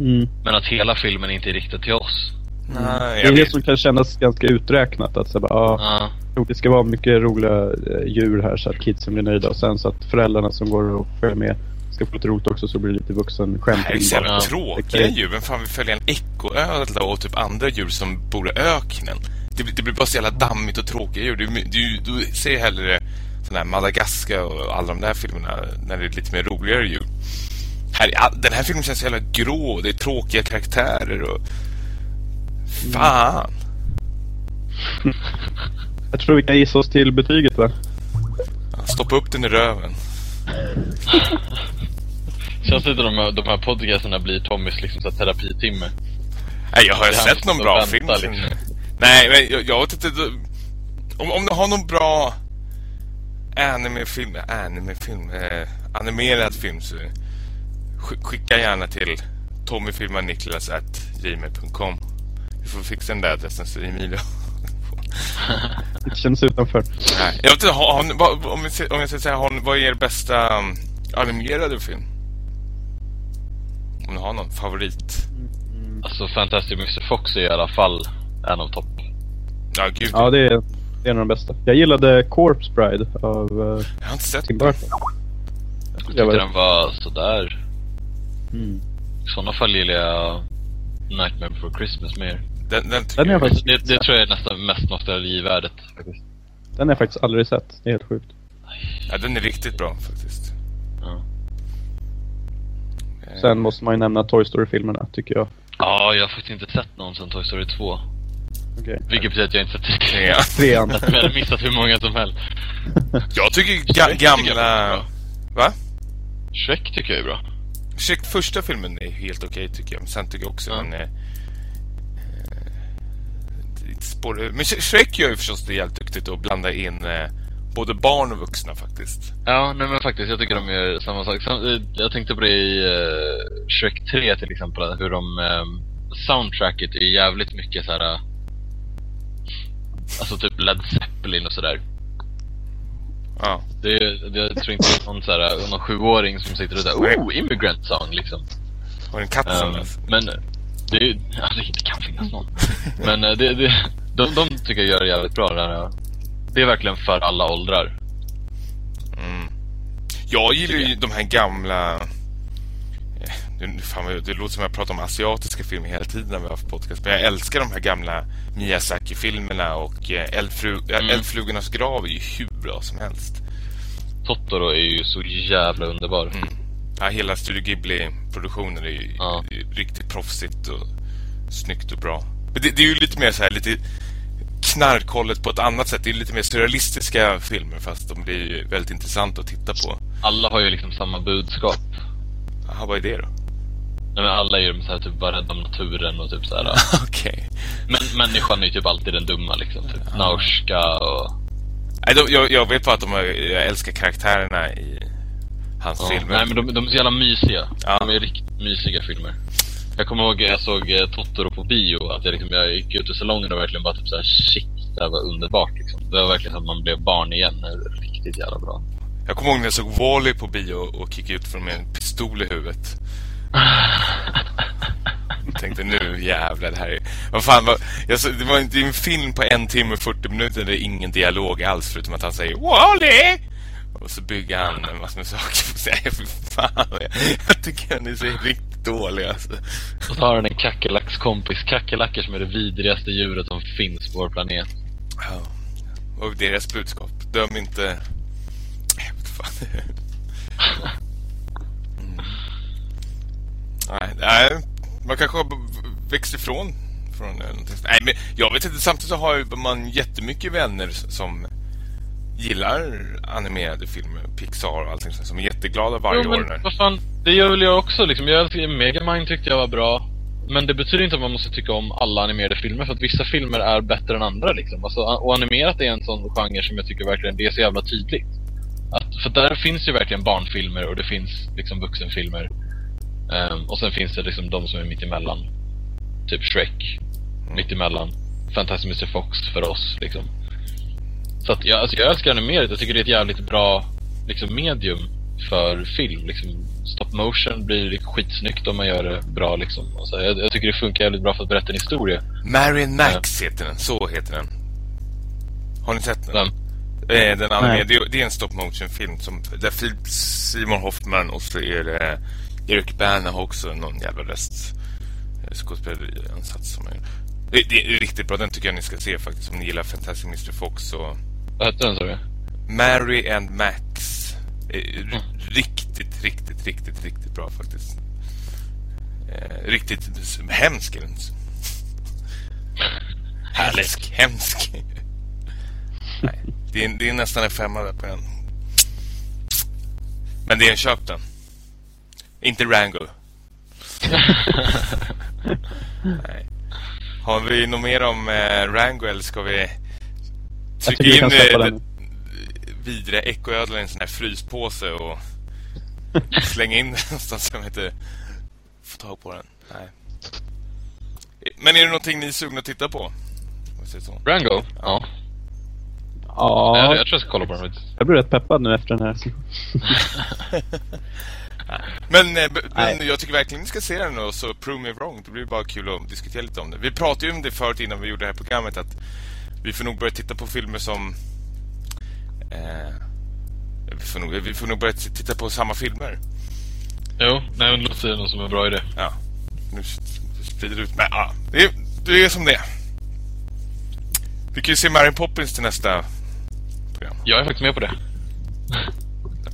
mm. Men att hela filmen inte är riktad till oss. Nej, det är det som kan kännas ganska uträknat. Att så bara, ja, Ja. det ska vara mycket roliga eh, djur här så att kidsen blir nöjda. Och sen så att föräldrarna som går och följer med ska få lite roligt också så blir det lite vuxen Det här är så jävla tråkiga djur. Vem fan vill följa en ekoödla och typ andra djur som bor i öknen? Det, blir- det blir bara så jävla dammigt och tråkiga djur. Du, du, du ser hellre sån här Madagaskar och alla de där filmerna när det är lite mer roligare djur. Här, den här filmen känns så jävla grå. Det är tråkiga karaktärer och... Fan! Jag tror vi kan gissa oss till betyget va? Stoppa upp den i röven. Känns inte de här, de här podcasterna blir Tommys liksom så terapitimme? Nej, jag har han sett någon bra vänta, film. liksom. Nej, men jag, jag vet inte. Om, om du har någon bra anime-film, anime-film, eh, animerad film så sk- skicka gärna till tommyfilmaniklas.gmail.com Vi får fixa den där adressen så Emilio Det känns utanför. Nej, jag vet inte, har, har, om, jag, ska- om jag ska säga, har, vad är er bästa um, animerade film? Om ni har någon favorit? Alltså Fantastic Mr. Fox är i alla fall en av topp. Ja, gud. Ja, det är, det är en av de bästa. Jag gillade Corpse Bride av uh, Jag har inte sett Tim den. Burton. Jag Jag tyckte vet. den var sådär. Mm. I sådana fall gillar jag Nightmare Before Christmas mer. Den, den, Den jag- faktiskt- Det, det tror jag är nästan mest nostalgivärdet faktiskt. Den har jag faktiskt aldrig sett. Det är helt sjukt. Ja, den är riktigt bra faktiskt. Eh, Sen måste man ju nämna Toy Story-filmerna, tycker jag. Ja, jag har faktiskt inte sett någon sen Toy Story 2. Okej. Vilket betyder att jag inte sett. Trean. Att jag hade missat hur många som helst. Jag tycker ga tycker jag är gamla... Va? Shrek tycker jag är bra. Shrek första filmen är helt okej tycker jag. Men sen tycker jag också den är... eh. Men Sh- Shrek gör ju förstås det jävligt duktigt att blanda in eh, både barn och vuxna faktiskt. Ja, nej men faktiskt, jag tycker de gör samma sak. Eh, Jag tänkte på det i uh, Shrek 3 till exempel, hur de... ehm, soundtracket är jävligt mycket så här. eh, Alltså typ Led Zeppelin och sådär. Ja. Det, är- det, jag tror inte det är någon, så här, någon sjuåring som sitter och säger oh, immigrant song liksom. Har en katt som Ehm, läser. men det, ja, det det kan finnas någon. men det, det, de, de tycker jag gör det jävligt bra. Det, här. Det är verkligen för alla åldrar. Mm. Jag gillar ju de här gamla... eh, fan, det låter som jag pratar om asiatiska filmer hela tiden när vi har podcast. Men jag älskar de här gamla Miyazaki-filmerna och eh, Eldfru, Mm. Eldflugornas grav är ju hur bra som helst. Totoro är ju så jävla underbar. Mm. Ja, hela Studio Ghibli-produktionen är ju Ja. riktigt proffsigt och snyggt och bra. Men det, det är ju lite mer så här, lite knarkhållet på ett annat sätt. Det är lite mer surrealistiska filmer fast de blir väldigt intressanta att titta på. Alla har ju liksom samma budskap. Jaha, vad är det då? Nej, men alla är ju så här, typ bara rädda om naturen och typ så här. Okej. Men människan är ju typ alltid den dumma liksom. Typ Naushka och... Nej, de, jag, jag vet bara att de har, jag älskar karaktärerna i hans Ja. filmer. Nej men de, de är så jävla mysiga. Ja. De är riktigt mysiga filmer. Jag kommer ihåg jag såg eh, Totoro på bio, att jag, liksom, jag gick ut ur salongen och verkligen bara typ såhär shit, det här var underbart liksom. Det var verkligen så att man blev barn igen. Det Riktigt jävla bra. Jag kommer ihåg när jag såg Wally på bio och gick ut från med en pistol i huvudet. Jag tänkte nu jävlar det här är... Vad fan, vad... Jag så, det var en, det en film på en timme och 40 minuter där det är ingen dialog alls förutom att han säger Wally! Och så bygger han en massa med saker på sig. Fy fan, jag, jag tycker han är så riktigt dålig alltså. Och så har han en kackerlackskompis. Kackerlackor som är det vidrigaste djuret som finns på vår planet. Ja. Och deras budskap. Döm inte... Jag vet fan. Mm. Nej, nej, man kanske har växt ifrån från någonting. Nej, men jag vet inte. Samtidigt så har man jättemycket vänner som gillar animerade filmer, Pixar och allting sånt, som är jätteglada varje jo, år. men När... vad fan, det gör väl jag också liksom. Jag älskar Megamind tyckte jag var bra. Men det betyder inte att man måste tycka om alla animerade filmer, för att vissa filmer är bättre än andra liksom. Alltså, och animerat är en sån genre som jag tycker verkligen, det är så jävla tydligt. Att, för där finns ju verkligen barnfilmer och det finns liksom vuxenfilmer. Ehm, och sen finns det liksom de som är mitt emellan. Typ Shrek, mitt emellan. Fantastic Mr Fox för oss liksom. Så att jag, alltså jag älskar animerat. Jag tycker det är ett jävligt bra liksom, medium för film. Liksom, stop motion blir skitsnyggt om man gör det bra. Liksom. Och så, jag, jag tycker det funkar jävligt bra för att berätta en historia. Marion Max heter den. Så heter den. Har ni sett den? Den, Eh, den Nej. det, är- det är en stop motion film som där Philip Simon Hoffman och så är det Erik Berner har också någon jävla röst eh, skådespelarinsats som är det, det är riktigt bra, den tycker jag ni ska se faktiskt om ni gillar Fantastic Mr Fox och vad hette den sa du? Mary and Max är r- riktigt, riktigt, riktigt, riktigt bra faktiskt. Eh, riktigt hemsk är den. Hemsk, hemsk. Nej, det, är, det är nästan en femma där på den. Men det är en köp den. Inte Rango. Nej. Har vi något mer om eh, Rango eller ska vi Jag trycka tycker vi in kan släppa den. vidre ekoödlan i en sån här fryspåse och slänga in den någonstans som inte får tag på den. Nej. Men är det någonting ni är sugna att titta på? Rango? Ja. Ja, Jag, jag tror jag ska kolla på den jag blir rätt peppad nu efter den här. Men, eh, men jag tycker verkligen ni ska se den och så prove me wrong. Det blir bara kul att diskutera lite om det. Vi pratade ju om det förut innan vi gjorde det här programmet att vi får nog börja titta på filmer som... Eh, vi, får nog, vi får nog börja titta på samma filmer. Jo, nej men det låter något som en bra idé. Ja, nu sprider det ut. Men ja, det är, det är som det är. Vi kan ju se Mary Poppins till nästa program. Jag är faktiskt med på det.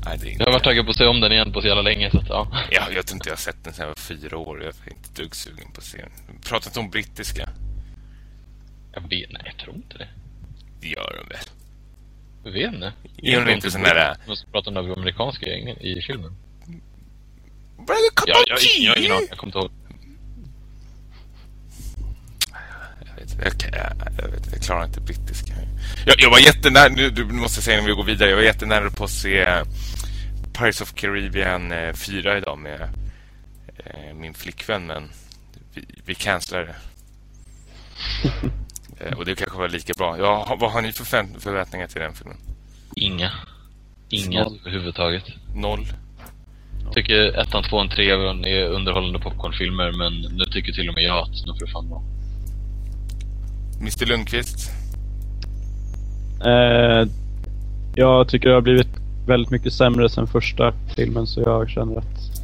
Nej, det är Jag har varit taggad på att se om den igen på så jävla länge så att, ja. Ja, jag tror inte jag har sett den sedan jag var fyra år. Jag är inte ett dugg sugen på att se den. Inte om brittiska. Jag vet, nej jag tror inte det. Det gör de väl? Jag vet inte. Är hon inte sån där... Man måste prata om den amerikanska gängen i filmen. Brother, cup Jag, jag, jag, jag, jag, jag kommer inte ihåg. Jag vet, jag, vet, jag klarar inte brittiska. Jag, jag var jättenära, nu du måste säga när vi går vidare, jag var jättenära på att se eh, Pirates of Caribbean eh, 4 idag med eh, min flickvän, men vi, vi cancelade det. Eh, och det kanske var lika bra. Ja, vad har ni för förvänt- förväntningar till den filmen? Inga. Inga Noll. överhuvudtaget. Noll? Jag tycker ettan, tvåan, trean är underhållande popcornfilmer men nu tycker till och med jag att de får fan vara. Mr Lundqvist? Eh, jag tycker det har blivit väldigt mycket sämre sen första filmen så jag känner att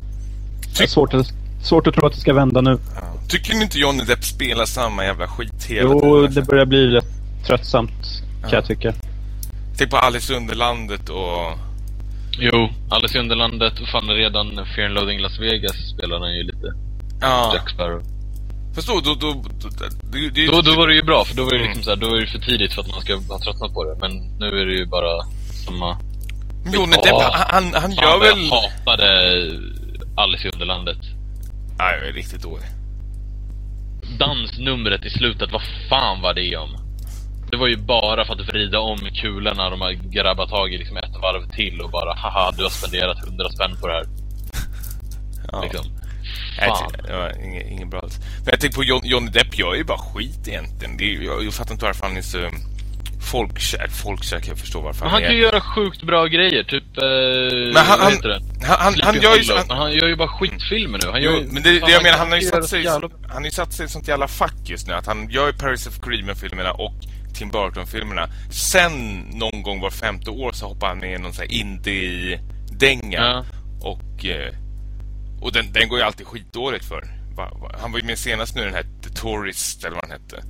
det är svårt att, svårt att tro att det ska vända nu. Ja. Tycker ni inte Johnny Depp spelar samma jävla skit hela Jo, tiden? det börjar bli rätt tröttsamt kan Ja. jag tycka. Tänk på Alice Underlandet och... Jo, Alice i Underlandet och fan redan Fear and Loathing Las Vegas spelar han ju lite Ja, Jack Sparrow. fast då... då, då, då, det, det, Då, då var det ju bra, för då var det Mm. liksom så här, då är det för tidigt för att man ska ha tröttnat på det. Men nu är det ju bara samma... Johnny Depp, Ja. han, han, gör väl... Jag hatade Alice i Underlandet. Nej, jag är riktigt dålig. Dansnumret i slutet, vad fan var det om? Det var ju bara för att vrida om kulorna de har grabbat tag i liksom ett varv till och bara haha, du har spenderat hundra spänn på det här. Ja. Liksom. Fan. Var inget, inget bra alls. Men jag tänker på John, Johnny Depp gör ju bara skit egentligen. Det jag, jag fattar inte varför han är så folkkär. Folkkär kan jag förstå varför Men han är. kan ju göra sjukt bra grejer, typ... Eh, Men han- han, han, han Sleepy gör ju... Han, han gör ju bara skitfilmer nu. Han gör, jo, men det, det jag menar, han har ju satt sig, jävla- han har ju satt sig i sånt jävla fack just nu. Att han gör ju Paris of Creamer-filmerna och Tim Burton-filmerna. Sen någon gång var femte år så hoppar han med i någon sån här indie-dänga. Ja. Och, eh, och den, den går ju alltid skitdåligt för. Han var ju med senast nu den här The Tourist, eller vad den hette.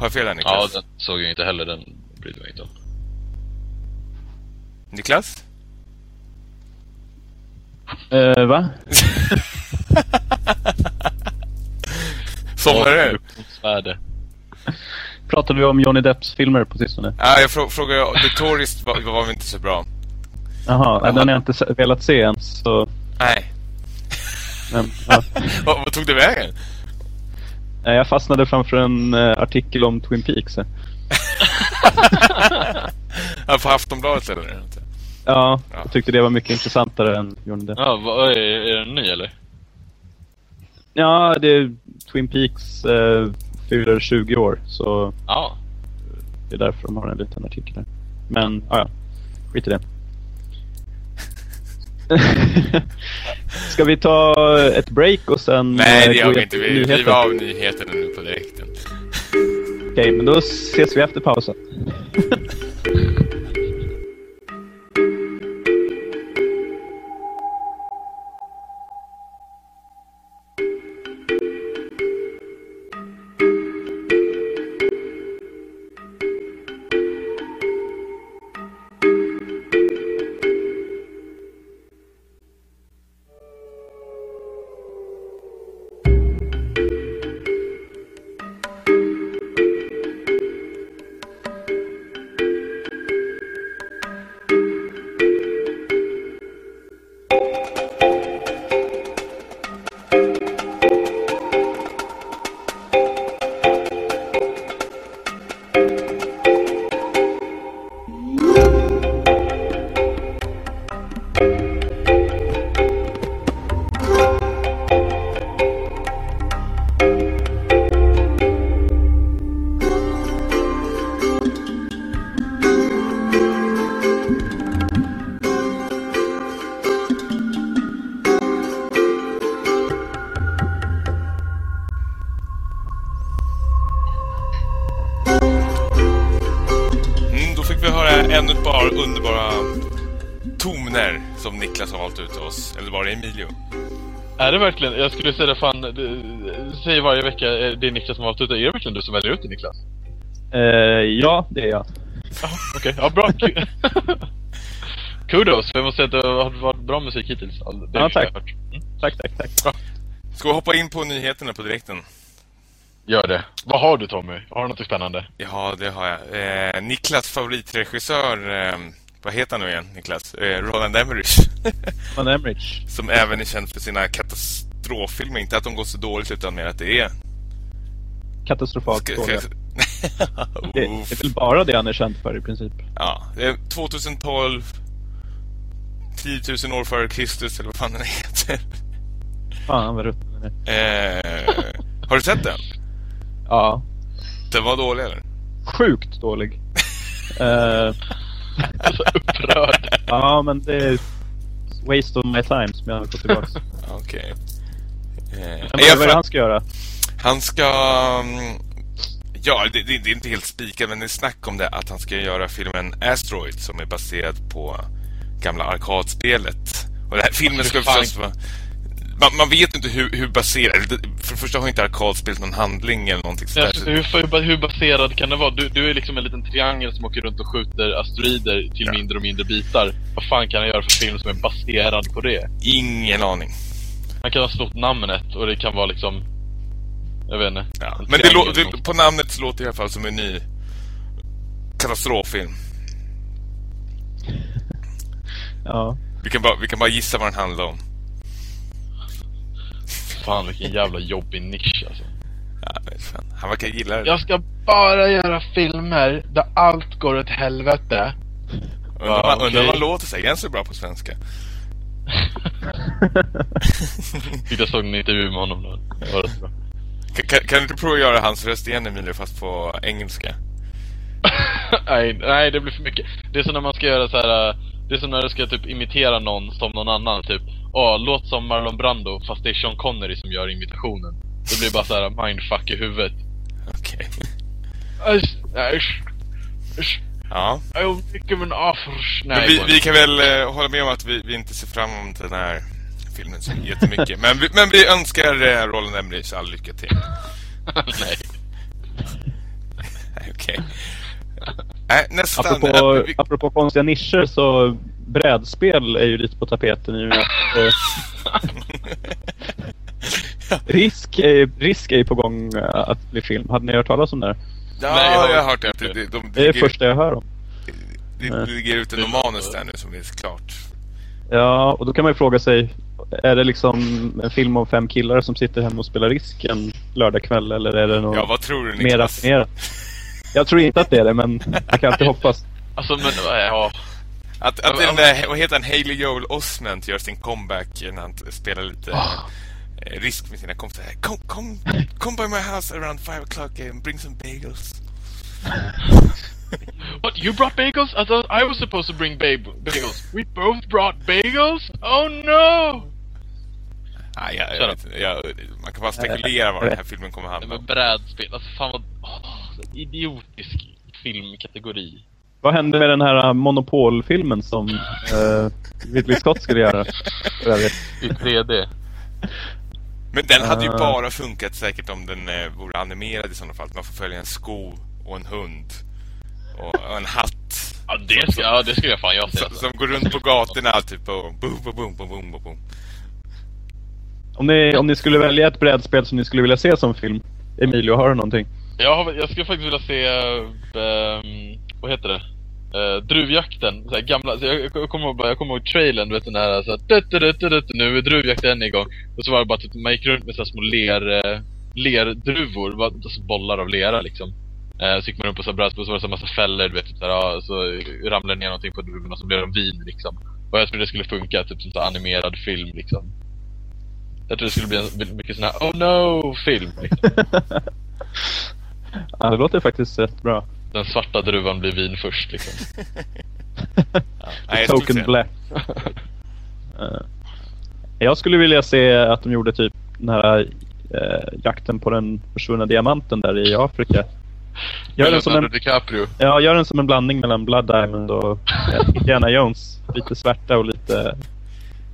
Har jag fel där, Ja, Niklas? den såg jag inte heller. Den brydde jag mig inte om. Niklas? Eh, va? Somnar du? Pratade vi om Johnny Depps filmer på sistone? Ja, jag frå- frågade, The Tourist var, var väl inte så bra? Jaha, nej, den har jag inte velat se än. Så, Nej. men, ja. vad, vad tog det vägen? Nej, Jag fastnade framför en eh, artikel om Twin Peaks. eh. Ja, på Aftonbladet eller. Ja, Ja. jag tyckte det var mycket intressantare än Johnny Depp. Ja, vad, är, är den ny eller? Ja, det är Twin Peaks eh, fyller 20 år. Så Ja. det är därför de har en liten artikel där. Men, ja, ja. Skit i det. Ska vi ta ett break och sen... Nej, eh, det gör gå vi inte. Vi river av nyheterna nu på direkten. Okej, men då ses vi efter pausen. verkligen? Jag skulle säga det fan, säger varje vecka eh, det är Niklas som har valt ut det. Är det verkligen du som väljer ut det Niklas? Eh, ja, det är jag. Ja, okej. Ja, bra. Ku- Kudos, för jag måste säga att det har varit bra musik hittills. Det Ja, tack. Mm. Tack, tack, tack. Ska vi hoppa in på nyheterna på direkten? Gör det. Vad har du Tommy? Har du något spännande? Ja, det har jag. Eh, Niklas favoritregissör, eh, vad heter han nu igen, Niklas? Eh, Roland Emmerich. Van Emmerich. som även är känd för sina katastroffilmer. Inte att de går så dåligt, utan mer att det är... Katastrofalt Ska- dåliga. ska- Det, det är väl bara det han är känd för i princip. Ja, det är 2012 10 000 år före Kristus eller vad fan den heter. Fan vad rutten den är. Eh, har du sett den? Ja, Den var dålig eller? sjukt dålig. Eh, Så upprörd. ja, men det är waste of my time som jag har fått tillbaka. Okej. Eh, Men i vad, är det han ska göra? Han ska... mm, Ja, det, det, det är inte helt spikat, men det är snack om det att han ska göra filmen Asteroid som är baserad på gamla arkadspelet. Och den här filmen ska förstås vara... Man, man vet inte hur, hur baserad... För det första har inte arkadspelet någon handling eller någonting sånt Jag där. tycker, hur, hur, hur baserad kan det vara? Du, du är liksom en liten triangel som åker runt och skjuter asteroider till Ja. mindre och mindre bitar. Vad fan kan han göra för film som är baserad på det? Ingen aning. Han kan ha snott namnet och det kan vara liksom... Jag vet inte. Ja. en Men det det, på namnet så låter det i alla fall som en ny katastroffilm. Ja. Vi kan bara, vi kan bara gissa vad den handlar om. Fan vilken jävla jobbig nisch alltså. Ja, fan. Han verkar gilla det. Jag ska bara göra filmer där allt går åt helvete. Undrar om okej. han låter sig. Är han så bra på svenska? Jag såg en intervju med honom då. Det var rätt bra. Kan, kan, kan du inte prova att göra hans röst igen Emilio fast på engelska? nej, nej, det blir för mycket. Det är som när man ska göra så här. äh, Det är som när du ska typ imitera någon som någon annan. Typ, åh, låt som Marlon Brando fast det är Sean Connery som gör imitationen. Det blir bara så här mindfuck i huvudet. Okej. Äsch, äsch, äsch. Ja. Jag vill give an offer. Men Nej, vi, vi kan väl eh, hålla med om att vi, vi inte ser fram emot den här filmen så jättemycket. men, vi, men vi önskar uh, Roland Emmerich all lycka till. nej. Nej, Okej. Nej, nästan. Apropå, eh, vi, apropå konstiga nischer så brädspel är ju lite på tapeten i och med att eh, risk, är, risk är ju på gång eh, att bli film. Hade ni hört talas om det? här? ja, Nej, jag har- jag har hört det. Det, det, de, Det är det första jag hör om. det, ligger ute någon manus där nu som är klart. Ja, och då kan man ju fråga sig, är det liksom en film om fem killar som sitter hemma och spelar risk en lördagkväll eller är det något Ja, vad tror du mer Niklas? raffinerat? Jag tror inte att det är det, men jag kan alltid hoppas. Alltså men, ja. Att, att den där, vad heter han, Haley Joel Osment gör sin comeback när han spelar lite eh, risk med sina kompisar. Kom, kom, kom by my house around five o'clock and bring some bagels. What, you brought bagels? I thought I was supposed to bring bag- bagels. We both brought bagels? Oh no! Ah, ja, Shut jag vet, jag, man kan bara spekulera var den här filmen kommer handla var om. brädspel, alltså fan vad... så idiotisk filmkategori. Vad hände med den här Monopol-filmen som uh, Ridley Scott skulle göra? I 3D. Men den hade ju Ah. bara funkat säkert om den eh, vore animerad i sådana fall. Man får följa en sko och en hund. Och, och en hatt. Ja det, ska, ja, det skulle jag fan jag se. Som, som går runt på gatorna typ och boom, boom, boom, boom, boom, boom, boom. Om ni, om ni skulle välja ett brädspel som ni skulle vilja se som film, Emilio, har du någonting? Jag, har, jag skulle faktiskt vilja se... ehm, vad heter det? Uh, druvjakten, så här gamla, så jag, jag, kommer ihåg, jag kommer ihåg trailern, du vet den här så här, nu är druvjakten igång. Och så var det bara typ, man gick runt med så här små ler, uh, lerdruvor, bara, alltså bollar av lera liksom. Uh, så gick man runt på så här och så var det så massa fällor, du vet, typ så, här, uh, så ramlade det ner någonting på druvorna, och så blev de vin liksom. Och jag trodde det skulle funka, typ som så animerad film liksom. Jag trodde det skulle bli en, mycket sån här, oh no, film liksom. Ja, det låter faktiskt rätt bra. Den svarta druvan blir vin först liksom. Skulle Token Black. Eh, jag skulle vilja se att de gjorde typ den här eh, jakten på den försvunna diamanten där i Afrika. Gör den, som en, DiCaprio. ja, gör den som en blandning mellan Blood Diamond och eh, Indiana Jones. Lite svärta och lite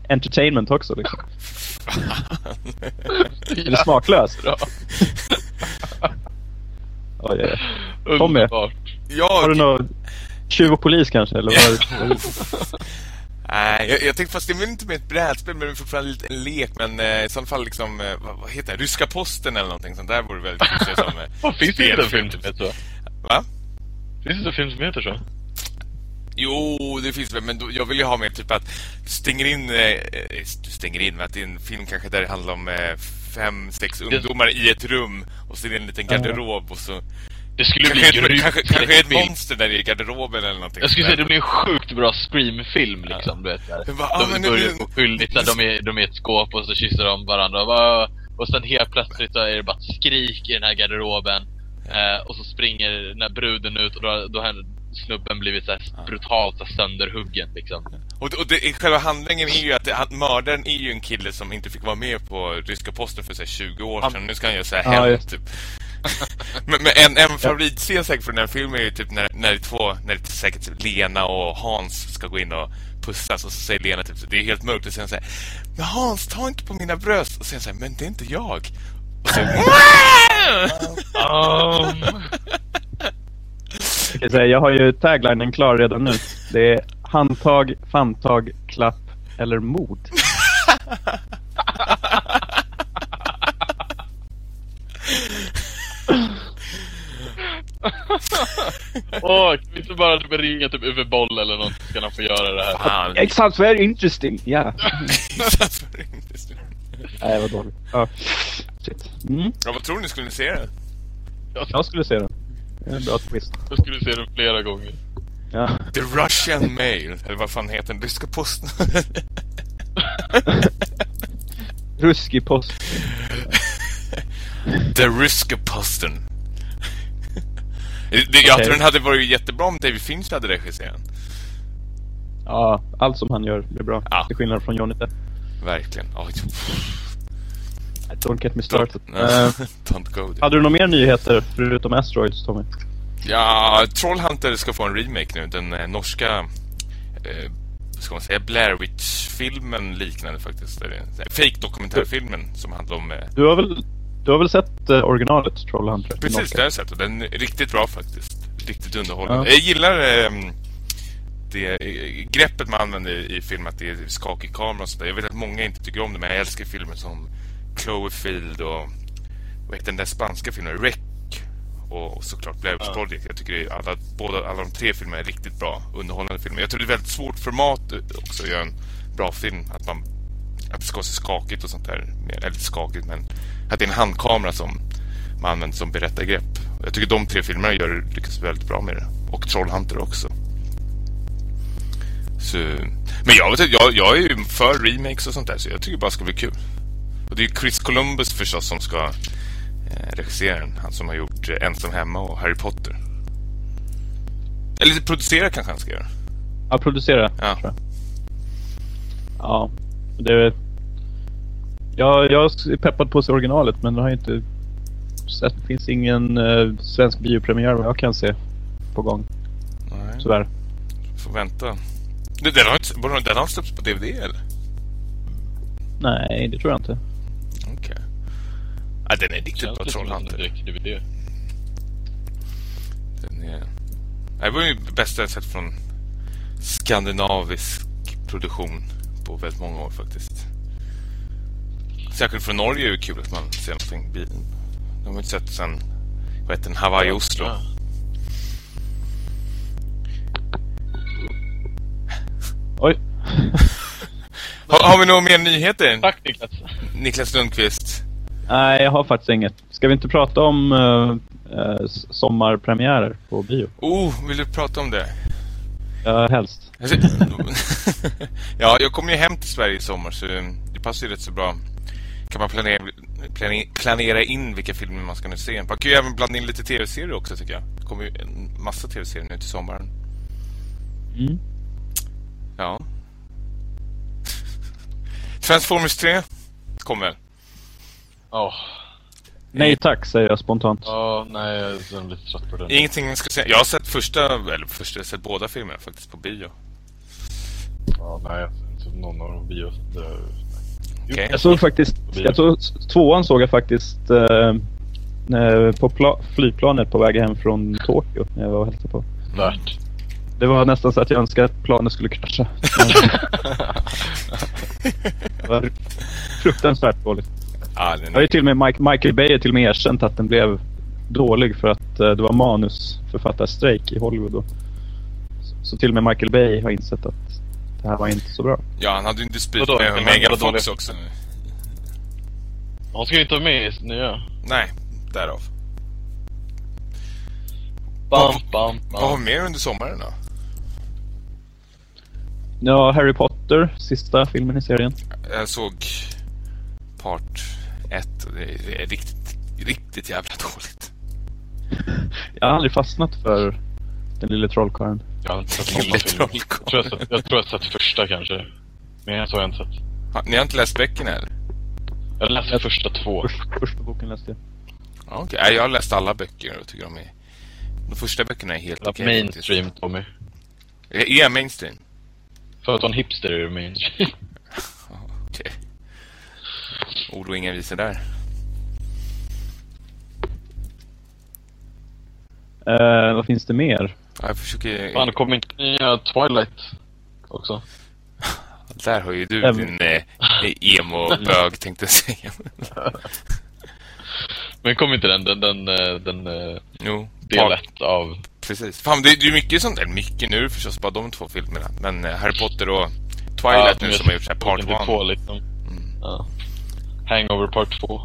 entertainment också. Liksom. Är det smaklöst? Oj, oj, oj. Kom med. Underbart. Jag, Har du någon tjuv och polis kanske? Eller vad? Nej, jag, jag tänkte fast det är väl inte med ett brädspel men det är fortfarande lite en lek men eh, i så fall liksom, eh, vad, vad heter det? Ryska posten eller någonting sånt där vore väldigt kul som eh, Vad finns det inte en film typ. som heter så? Va? Finns det inte en film som heter så? Jo, det finns väl, men då, jag vill ju ha mer typ att du stänger in, eh, eh, du stänger in, att det är en film kanske där det handlar om eh, fem, sex ungdomar i ett rum och det en liten garderob och så Det skulle bli kanske, ett, grymt kanske, kanske ett monster där i garderoben eller någonting Jag skulle säga det blir en sjukt bra Scream-film liksom, du vet. Där. Bara, ah, De nu- börjar på skyldigt, där de är, de är ett skåp och så kysser de varandra. Och, bara, och sen helt plötsligt så är det bara ett skrik i den här garderoben. Eh, och så springer den här bruden ut och då, då snubben blivit så här brutalt så här sönderhuggen liksom. Och, och det, själva handlingen är ju att det, mördaren är ju en kille som inte fick vara med på ryska posten för så här, 20 år Han- sedan. Nu ska han göra så här Ja, typ. men, men en, en favoritscen säkert från den här filmen är ju typ när, när två, när det säkert Lena och Hans ska gå in och pussas och så säger Lena typ så, det är helt mörkt och sen säger Men Hans, ta inte på mina bröst. Och sen säger men det är inte jag. Och så, Um, Jag, kan säga, jag har ju taglinen klar redan nu. Det är handtag, famtag, klapp eller mord. Åh, kan vi inte bara typ ringa typ Uwe Boll eller något så kan han få göra det här? Fan. It sounds very interesting. Interesting. Nej, vad dåligt. Ja. Shit. Mm. Ja, vad tror ni? Skulle ni se det? Jag skulle se den. Det är en bra twist. Jag skulle se den flera gånger. Ja. The Russian Mail, eller vad fan heter den? Ryska posten. Ruskig post. The Ryska posten. Det, jag Okej. tror den hade varit jättebra om David Finch hade regisserat. Ja, allt som han gör är bra. Ja. Till skillnad från Johnny Depp. Verkligen. Oh, Don't get me started. no, Eh, don't go there. hade du några mer nyheter förutom Asteroids, Tommy? Ja, Trollhunter ska få en remake nu. Den eh, norska, eh, ska man säga, Blair Witch-filmen liknande faktiskt. Det är en- Fake dokumentärfilmen som handlar om... Eh, Du har väl, du har väl sett eh, originalet Trollhunter? precis, Norska? det har jag sett och den är riktigt bra faktiskt. Riktigt underhållande. Ja. Jag gillar eh, det eh, greppet man använder i, i film, att det är skakig kamera och sådär. Jag vet att många inte tycker om det, men jag älskar filmer som Cloverfield och vad heter den där spanska filmen? Rec och såklart Blair. Project. Jag tycker alla, båda, alla de tre filmerna är riktigt bra, underhållande filmer. Jag tror det är väldigt svårt format också att göra en bra film. Att, man, att det ska så skakigt och sånt där. Eller skakigt, men att det är en handkamera som man använder som berättargrepp. Jag tycker de tre filmerna gör lyckas väldigt bra med det. Och Trollhunter också. Så, men jag, vet, jag, jag är ju för remakes och sånt där, så jag tycker bara det ska bli kul. Och det är Chris Columbus förstås som ska eh, regissera den. Han som har gjort eh, Ensam Hemma och Harry Potter. Eller producera kanske han ska göra. Ja, producera. Ja. Ja, det... Ja, jag är peppad på att se originalet, men det har inte sett. Det finns ingen eh, svensk biopremiär vad jag kan se på gång, Nej, tyvärr. får vänta. Den, har inte, den har släppts på DVD eller? Nej, det tror jag inte. Okej. Ja, den är riktigt bra, Trollhunter. direkt-DVD. Den är... Det var ju bästa jag sett från skandinavisk produktion på väldigt många år faktiskt. Särskilt från Norge är det kul att man ser någonting. Vi- De har inte sett sen, vad heter den, Hawaii-Oslo. Ja. Oj! Har, har vi några mer nyheter? Tack Niklas. Niklas Lundqvist. Nej, jag har faktiskt inget. Ska vi inte prata om s- sommarpremiärer på bio? Oh, vill du prata om det? Ja, helst. Ja, jag kommer ju hem till Sverige i sommar så det passar ju rätt så bra. Kan man planera, planera, planera in vilka filmer man ska nu se. Man kan ju även blanda in lite tv-serier också tycker jag. Det kommer ju en massa tv-serier nu till sommaren. Mm. Ja. Transformers 3 kommer väl? Åh. Nej tack, säger jag spontant. Ja, nej, jag är lite trött på den. Ingenting jag ska säga. Jag har sett första, eller första, jag har sett båda filmerna faktiskt på bio. Ja, nej, jag har inte någon av dem bio. Det... Okej. Jag såg faktiskt, jag såg, tvåan såg jag faktiskt eh, när- på pla, flygplanet på väg hem från Tokyo när jag var och hälsade på. Värt. Det var nästan så att jag önskade att planet skulle krascha. det var fruktansvärt dåligt. Jag har ju till och med Mike, Michael Bay har till och med erkänt att den blev dålig för att eh, det var manusförfattarstrejk i Hollywood då. Så, så till och med Michael Bay har insett att det här var inte så bra. Ja, han hade ju en dispyt med Den Megan andra Fox dåliga- också. Han ska ju inte vara med i nya. Nej, därav. Bam, bam, Vad har bam. vi mer under sommaren då? Ja, Harry Potter, sista filmen i serien. Jag såg part 1 och det är riktigt, riktigt jävla dåligt. Jag har aldrig fastnat för den lille trollkarlen. Jag har inte sett Lille någon trollkarl. Jag tror jag, sett, jag tror jag sett första kanske. Men så har jag inte sett. Ha, ni har inte läst böckerna eller? Jag läste Jag- första två. Först, första boken läste jag. Ja, okej. Nej, Jag har läst alla böcker och tycker de är... De första böckerna är helt Okay, okej. mainstream, Tommy. Är jag mainstream? För att vara en hipster är det mainstream. Okej. Ord och inga visor där. Eh, vad finns det mer? Ja, jag försöker... Fan, det kom inte nya Twilight också. Där har ju du Äm. din eh, emo-bög tänkte jag säga. Men kom inte den, den, den, eh, den eh, Jo, del part- ett av... Precis. Fan, det är ju mycket sånt där. Mycket nu förstås, bara de två filmerna. Men eh, Harry Potter och Twilight nu som har gjort så här part inte one. Två, liksom. Mm. Ja. Hangover Part 2.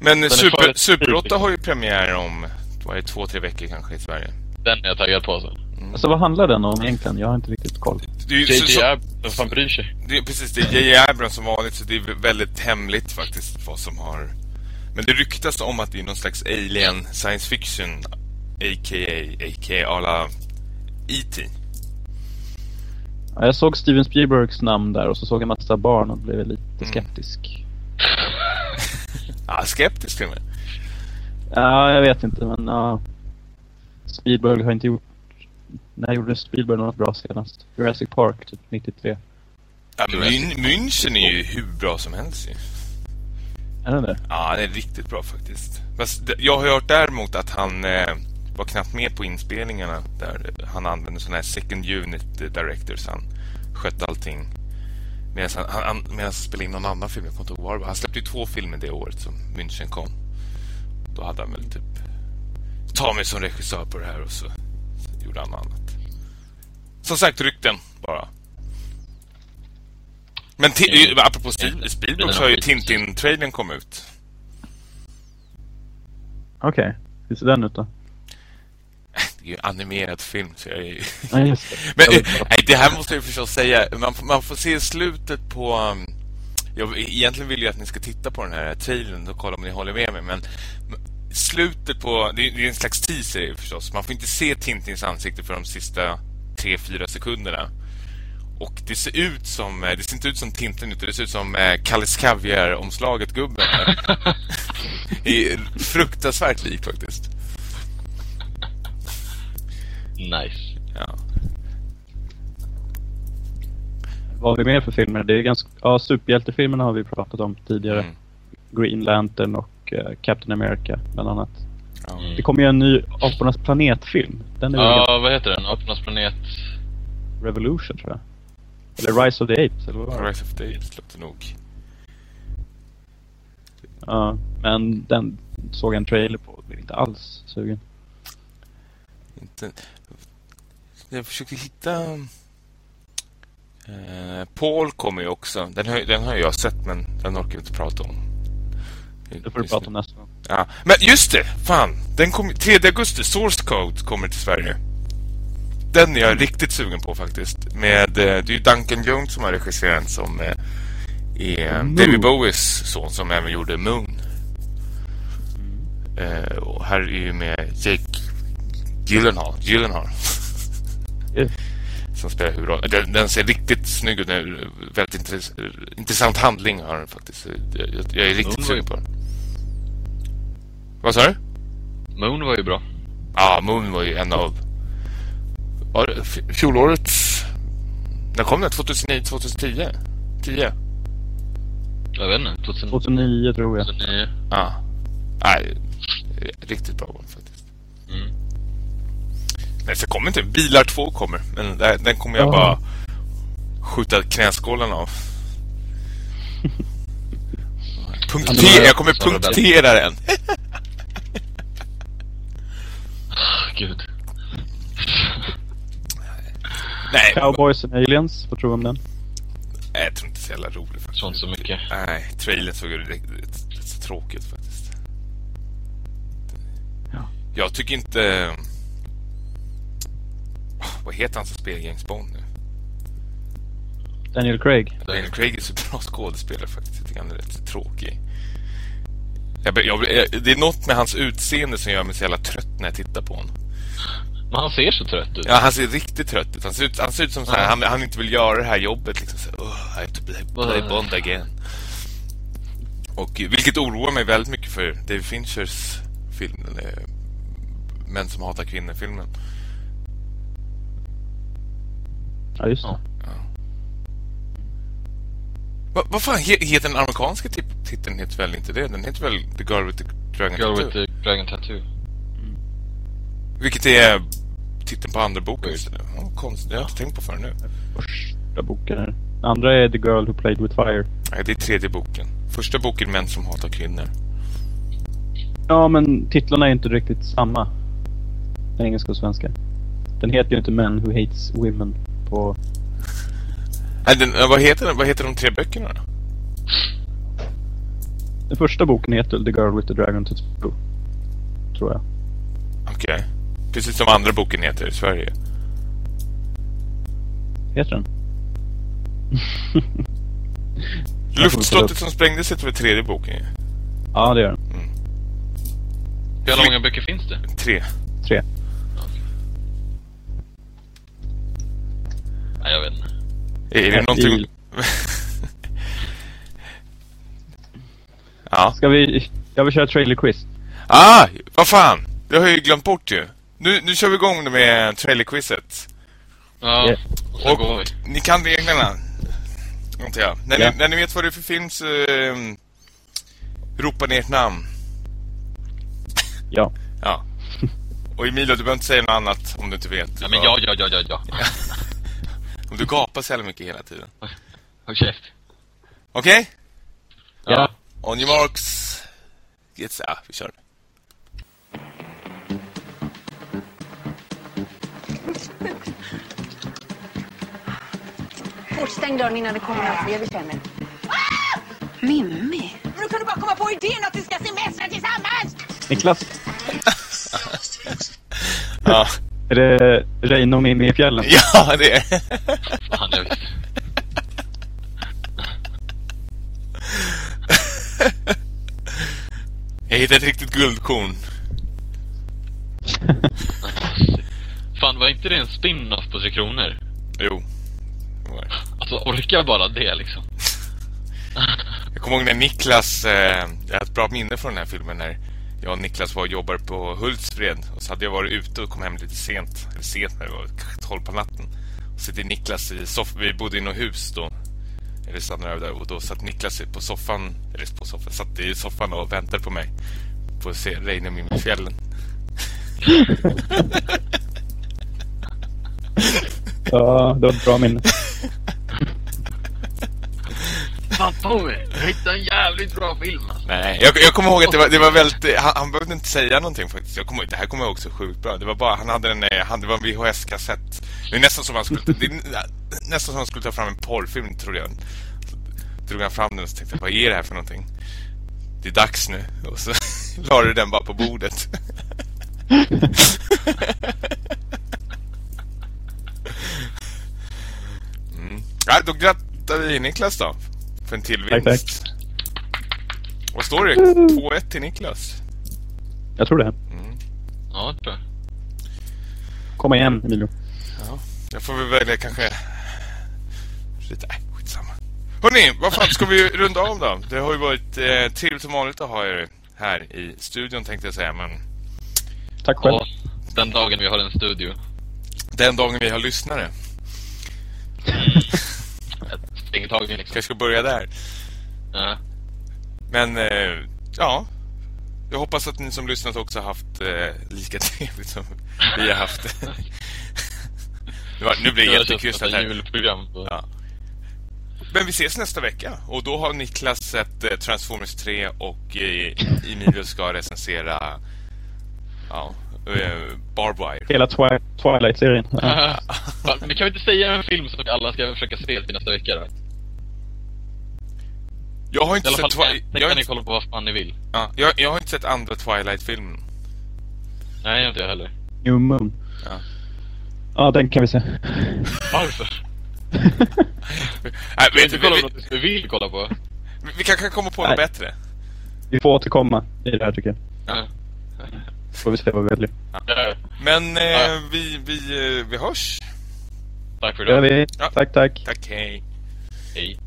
Men är Super, Super 8 har ju premiär om vad är det, två, tre veckor kanske i Sverige. Den är jag taggad på alltså. Alltså vad handlar den om egentligen? Jag har inte riktigt koll. Det är JJ så, Ab, vem fan bryr sig? det är, precis, det är J.J. Abrams som vanligt så det är väldigt hemligt faktiskt vad som har... Men det ryktas om att det är någon slags alien science fiction a.k.a. a.k.a. alla E.T. Ja, jag såg Steven Spielbergs namn där och så såg jag massa barn och blev lite Mm. skeptisk. Ja, skeptisk till med. Ja, jag vet inte men ja. Spielberg har inte gjort... När gjorde Spielberg något bra senast? Jurassic Park, typ 93. Ja, Mün- München är ju hur bra som helst ju. Är det det? Ja, han är riktigt bra faktiskt. Jag har hört däremot att han eh, var knappt med på inspelningarna där han använde sådana här second unit directors. Han skötte allting medan han, han, han, medan han spelade in någon annan film. Jag kommer inte ihåg var. Han släppte ju två filmer det året som München kom. Då hade han väl typ ta mig som regissör på det här och så, så gjorde han annat. Som sagt, rykten bara. Men ti- Mm. apropå Spiel- Spielberg så har ju Tintin-trailern kommit ut. Okej. Hur ser den ut då? Det är ju animerad film så jag är ju... Nej, just det. Men nej, det här måste jag förstås säga. Man, får- man får se slutet på... um, Jag, egentligen vill jag att ni ska titta på den här trailern och kolla om ni håller med mig. Men men slutet på... Det är, det är en slags teaser förstås. Man får inte se Tintins ansikte för de sista 3-4 sekunderna. Och det ser ut som... eh, Det ser inte ut som Tintin utan det ser ut som eh, Kalles Kaviar-omslaget gubben. det är fruktansvärt likt faktiskt. Nice. Ja. Vad har vi mer för filmer? Det är ganska... Ja, superhjältefilmerna har vi pratat om tidigare. Mm. Green Lantern och eh, Captain America bland annat. Ja. Det kommer ju en ny Apornas planet-film. Den är väl Ja, vad heter den? Apornas planet. Revolution tror jag. Eller Rise of the Apes, eller vad? Rise of the Apes låter nog... Ja, men den såg jag en trailer på och blev inte alls sugen. Inte... Jag försökte hitta... Eh, Paul kommer ju också. Den har, den har jag sett, men den orkar vi inte prata om. Det får du prata om nästa gång. Ja. Men just det! Fan! Den kom, 3 augusti, Source Code kommer till Sverige. Den är jag riktigt sugen på faktiskt. Med, eh, det är ju Duncan Jones som har regisserat som eh, är Moon. David Bowies son som även gjorde Moon. Eh, och här är ju med Jake Gyllenhaal. Gyllenhaal. Yeah. som spelar huvudrollen. Den, den ser riktigt snygg ut. Väldigt intress intressant handling har den faktiskt. Jag, jag, är riktigt Moon sugen på den. Vad sa du? Moon var ju bra. Ja, Moon var ju en av... Var fjolårets... När kom den? 2009, 2010? 10? Jag vet inte. 2009. 2009 tror jag. Ja. Nej, riktigt bra den faktiskt. Mm. Nej, så kommer inte. Bilar 2 kommer. Men där, den kommer jag Ja. bara skjuta knäskålen av. Punktera, jag kommer punktera den. Gud. Nej, Cowboys and Aliens, vad tror du om den? nej, jag tror inte det är så jävla roligt faktiskt. Sånt så mycket. Nej, trailern såg rätt så tråkigt faktiskt. Ja. Jag tycker inte... Vad heter han som spelar James Bond nu? Daniel Craig. Daniel Craig är så bra skådespelare faktiskt. Jag tycker han är rätt tråkig. Jag, jag, blir- det är något med hans utseende som gör mig så jävla trött när jag tittar på honom. Men han ser så trött ut. Ja, han ser riktigt trött ut. Han ser ut, han ser ut som så här, han, han inte vill göra det här jobbet. Liksom så oh, I have to play, play. Bond again. Och, eh, vilket oroar mig väldigt mycket för David Finchers film. eh, Män som hatar kvinnor-filmen. Ja, just det. Ja. Vad vad fan he, heter den amerikanska titeln? heter väl inte det? Den heter väl The Girl with the Dragon Girl Tattoo? with the Dragon Tattoo. Vilket är titeln på andra boken. Ja, konstigt. Jag har inte tänkt på förrän nu. Första boken är Den andra är The Girl Who Played With Fire. Nej, det är tredje boken. Första boken Män som hatar kvinnor. Ja, men titlarna är inte riktigt samma. Den engelska och svenska. Den heter ju inte Men Who Hates Women på... Nej, den, vad, heter den, vad heter de tre böckerna då? Den första boken heter The Girl with the Dragon Tattoo. Tror jag. Okej. Precis som andra boken heter i Sverige. Heter den? Luftslottet som sprängdes heter väl tredje boken? Ja, det gör den. Hur många böcker finns det? Tre. Tre. Nej, jag vet inte. Är det någonting... ja. Ska vi... Jag vill köra trailer quiz. Ah, vad fan! Det har jag ju glömt bort ju. Nu, nu kör vi igång med trailerquizet. Ja, Yeah. och så Och går vi. ni kan reglerna. Antar jag. När, Ja. ni, när ni vet vad det är för film så... ehm, ropar ni ert namn. Ja. Ja. Och Emilio, du behöver inte säga något annat om du inte vet. Ja, men ja, ja, ja, ja, ja. Om du gapar så jävla mycket hela tiden. Håll käft. Okej? Ja. On your marks. Get set. Ja, vi kör. Fort, stäng dörren innan det kommer några fler vi känner. Mimmi? Men du kunde bara komma på idén att vi ska semestra tillsammans! Niklas, Ja, är det Reino Mimmi i fjällen? ja det är Fan, jag vet. Jag hittade ett riktigt guldkorn. Fan, var inte det en spin-off på Tre Kronor? Jo. Alltså, orkar bara det liksom? Jag kommer ihåg när Niklas, eh, jag har ett bra minne från den här filmen när jag och Niklas var och jobbade på Hultsfred och så hade jag varit ute och kom hem lite sent, eller sent när det var kanske 12 på natten. Och sitter Niklas i soffan, vi bodde i något hus då, eller stannade över där och då satt Niklas på soffan, eller på soffan, satt i soffan och väntade på mig på att se Reine i fjällen. Ja, det var ett bra minne. Fan Tommy, jag hittade en jävligt bra film alltså. Nej, jag, jag kommer ihåg att det var, det var väldigt... Han, han behövde inte säga någonting faktiskt. Jag kommer ihåg, det här kommer jag också sjukt bra. Det var bara, han hade en, eh, han, det var en VHS-kassett. Det är nästan som han skulle, det är nästan som han skulle ta fram en porrfilm, trodde jag. Så drog han fram den och så tänkte jag, vad är det här för någonting? Det är dags nu. Och så la du den bara på bordet. Ja, då grattar vi Niklas då. För en till Tack, vinst. Vad står det? 2-1 till Niklas. Jag tror det. Ja, det tror jag. Komma igen, Emilio. Jag får väl välja kanske... Lite... Nej, skitsamma. Hörrni, vad fan ska vi runda av då? Det har ju varit eh, trevligt som vanligt att ha er här i studion tänkte jag säga. Men Tack själv. Ja, den dagen vi har en studio. den dagen vi har lyssnare. Ingetagning liksom. Kanske ska börja där. Ja. Men eh, ja, jag hoppas att ni som lyssnat också har haft eh, lika trevligt som vi har haft. nu, nu blir det ett här. julprogram. Ja. Men vi ses nästa vecka och då har Niklas sett eh, Transformers 3 och eh, Emilio ska recensera ja, eh, Barbed Wire. Hela twi Twilight-serien. Ja. Fan, Men kan vi inte säga en film som alla ska försöka se till nästa vecka då? Jag har inte sett sen Twi- kan jag, har ni inte, kolla på vad fan ni vill. ja, jag, jag har inte sett andra Twilight-filmen. Nej, jag inte jag heller. New Moon. Ja. Ja, den kan vi se. Varför? Nej, vet inte du, kolla vi, på något du vill kolla på? vi, vi kanske kan komma på något Nej. bättre. Vi får återkomma i det här tycker jag. Ja. Får vi se vad vi väljer. Ja. Men eh, Ja. vi, vi, eh, vi hörs. Tack för idag. vi. Ja. Tack, tack. Tack, hej. Hej.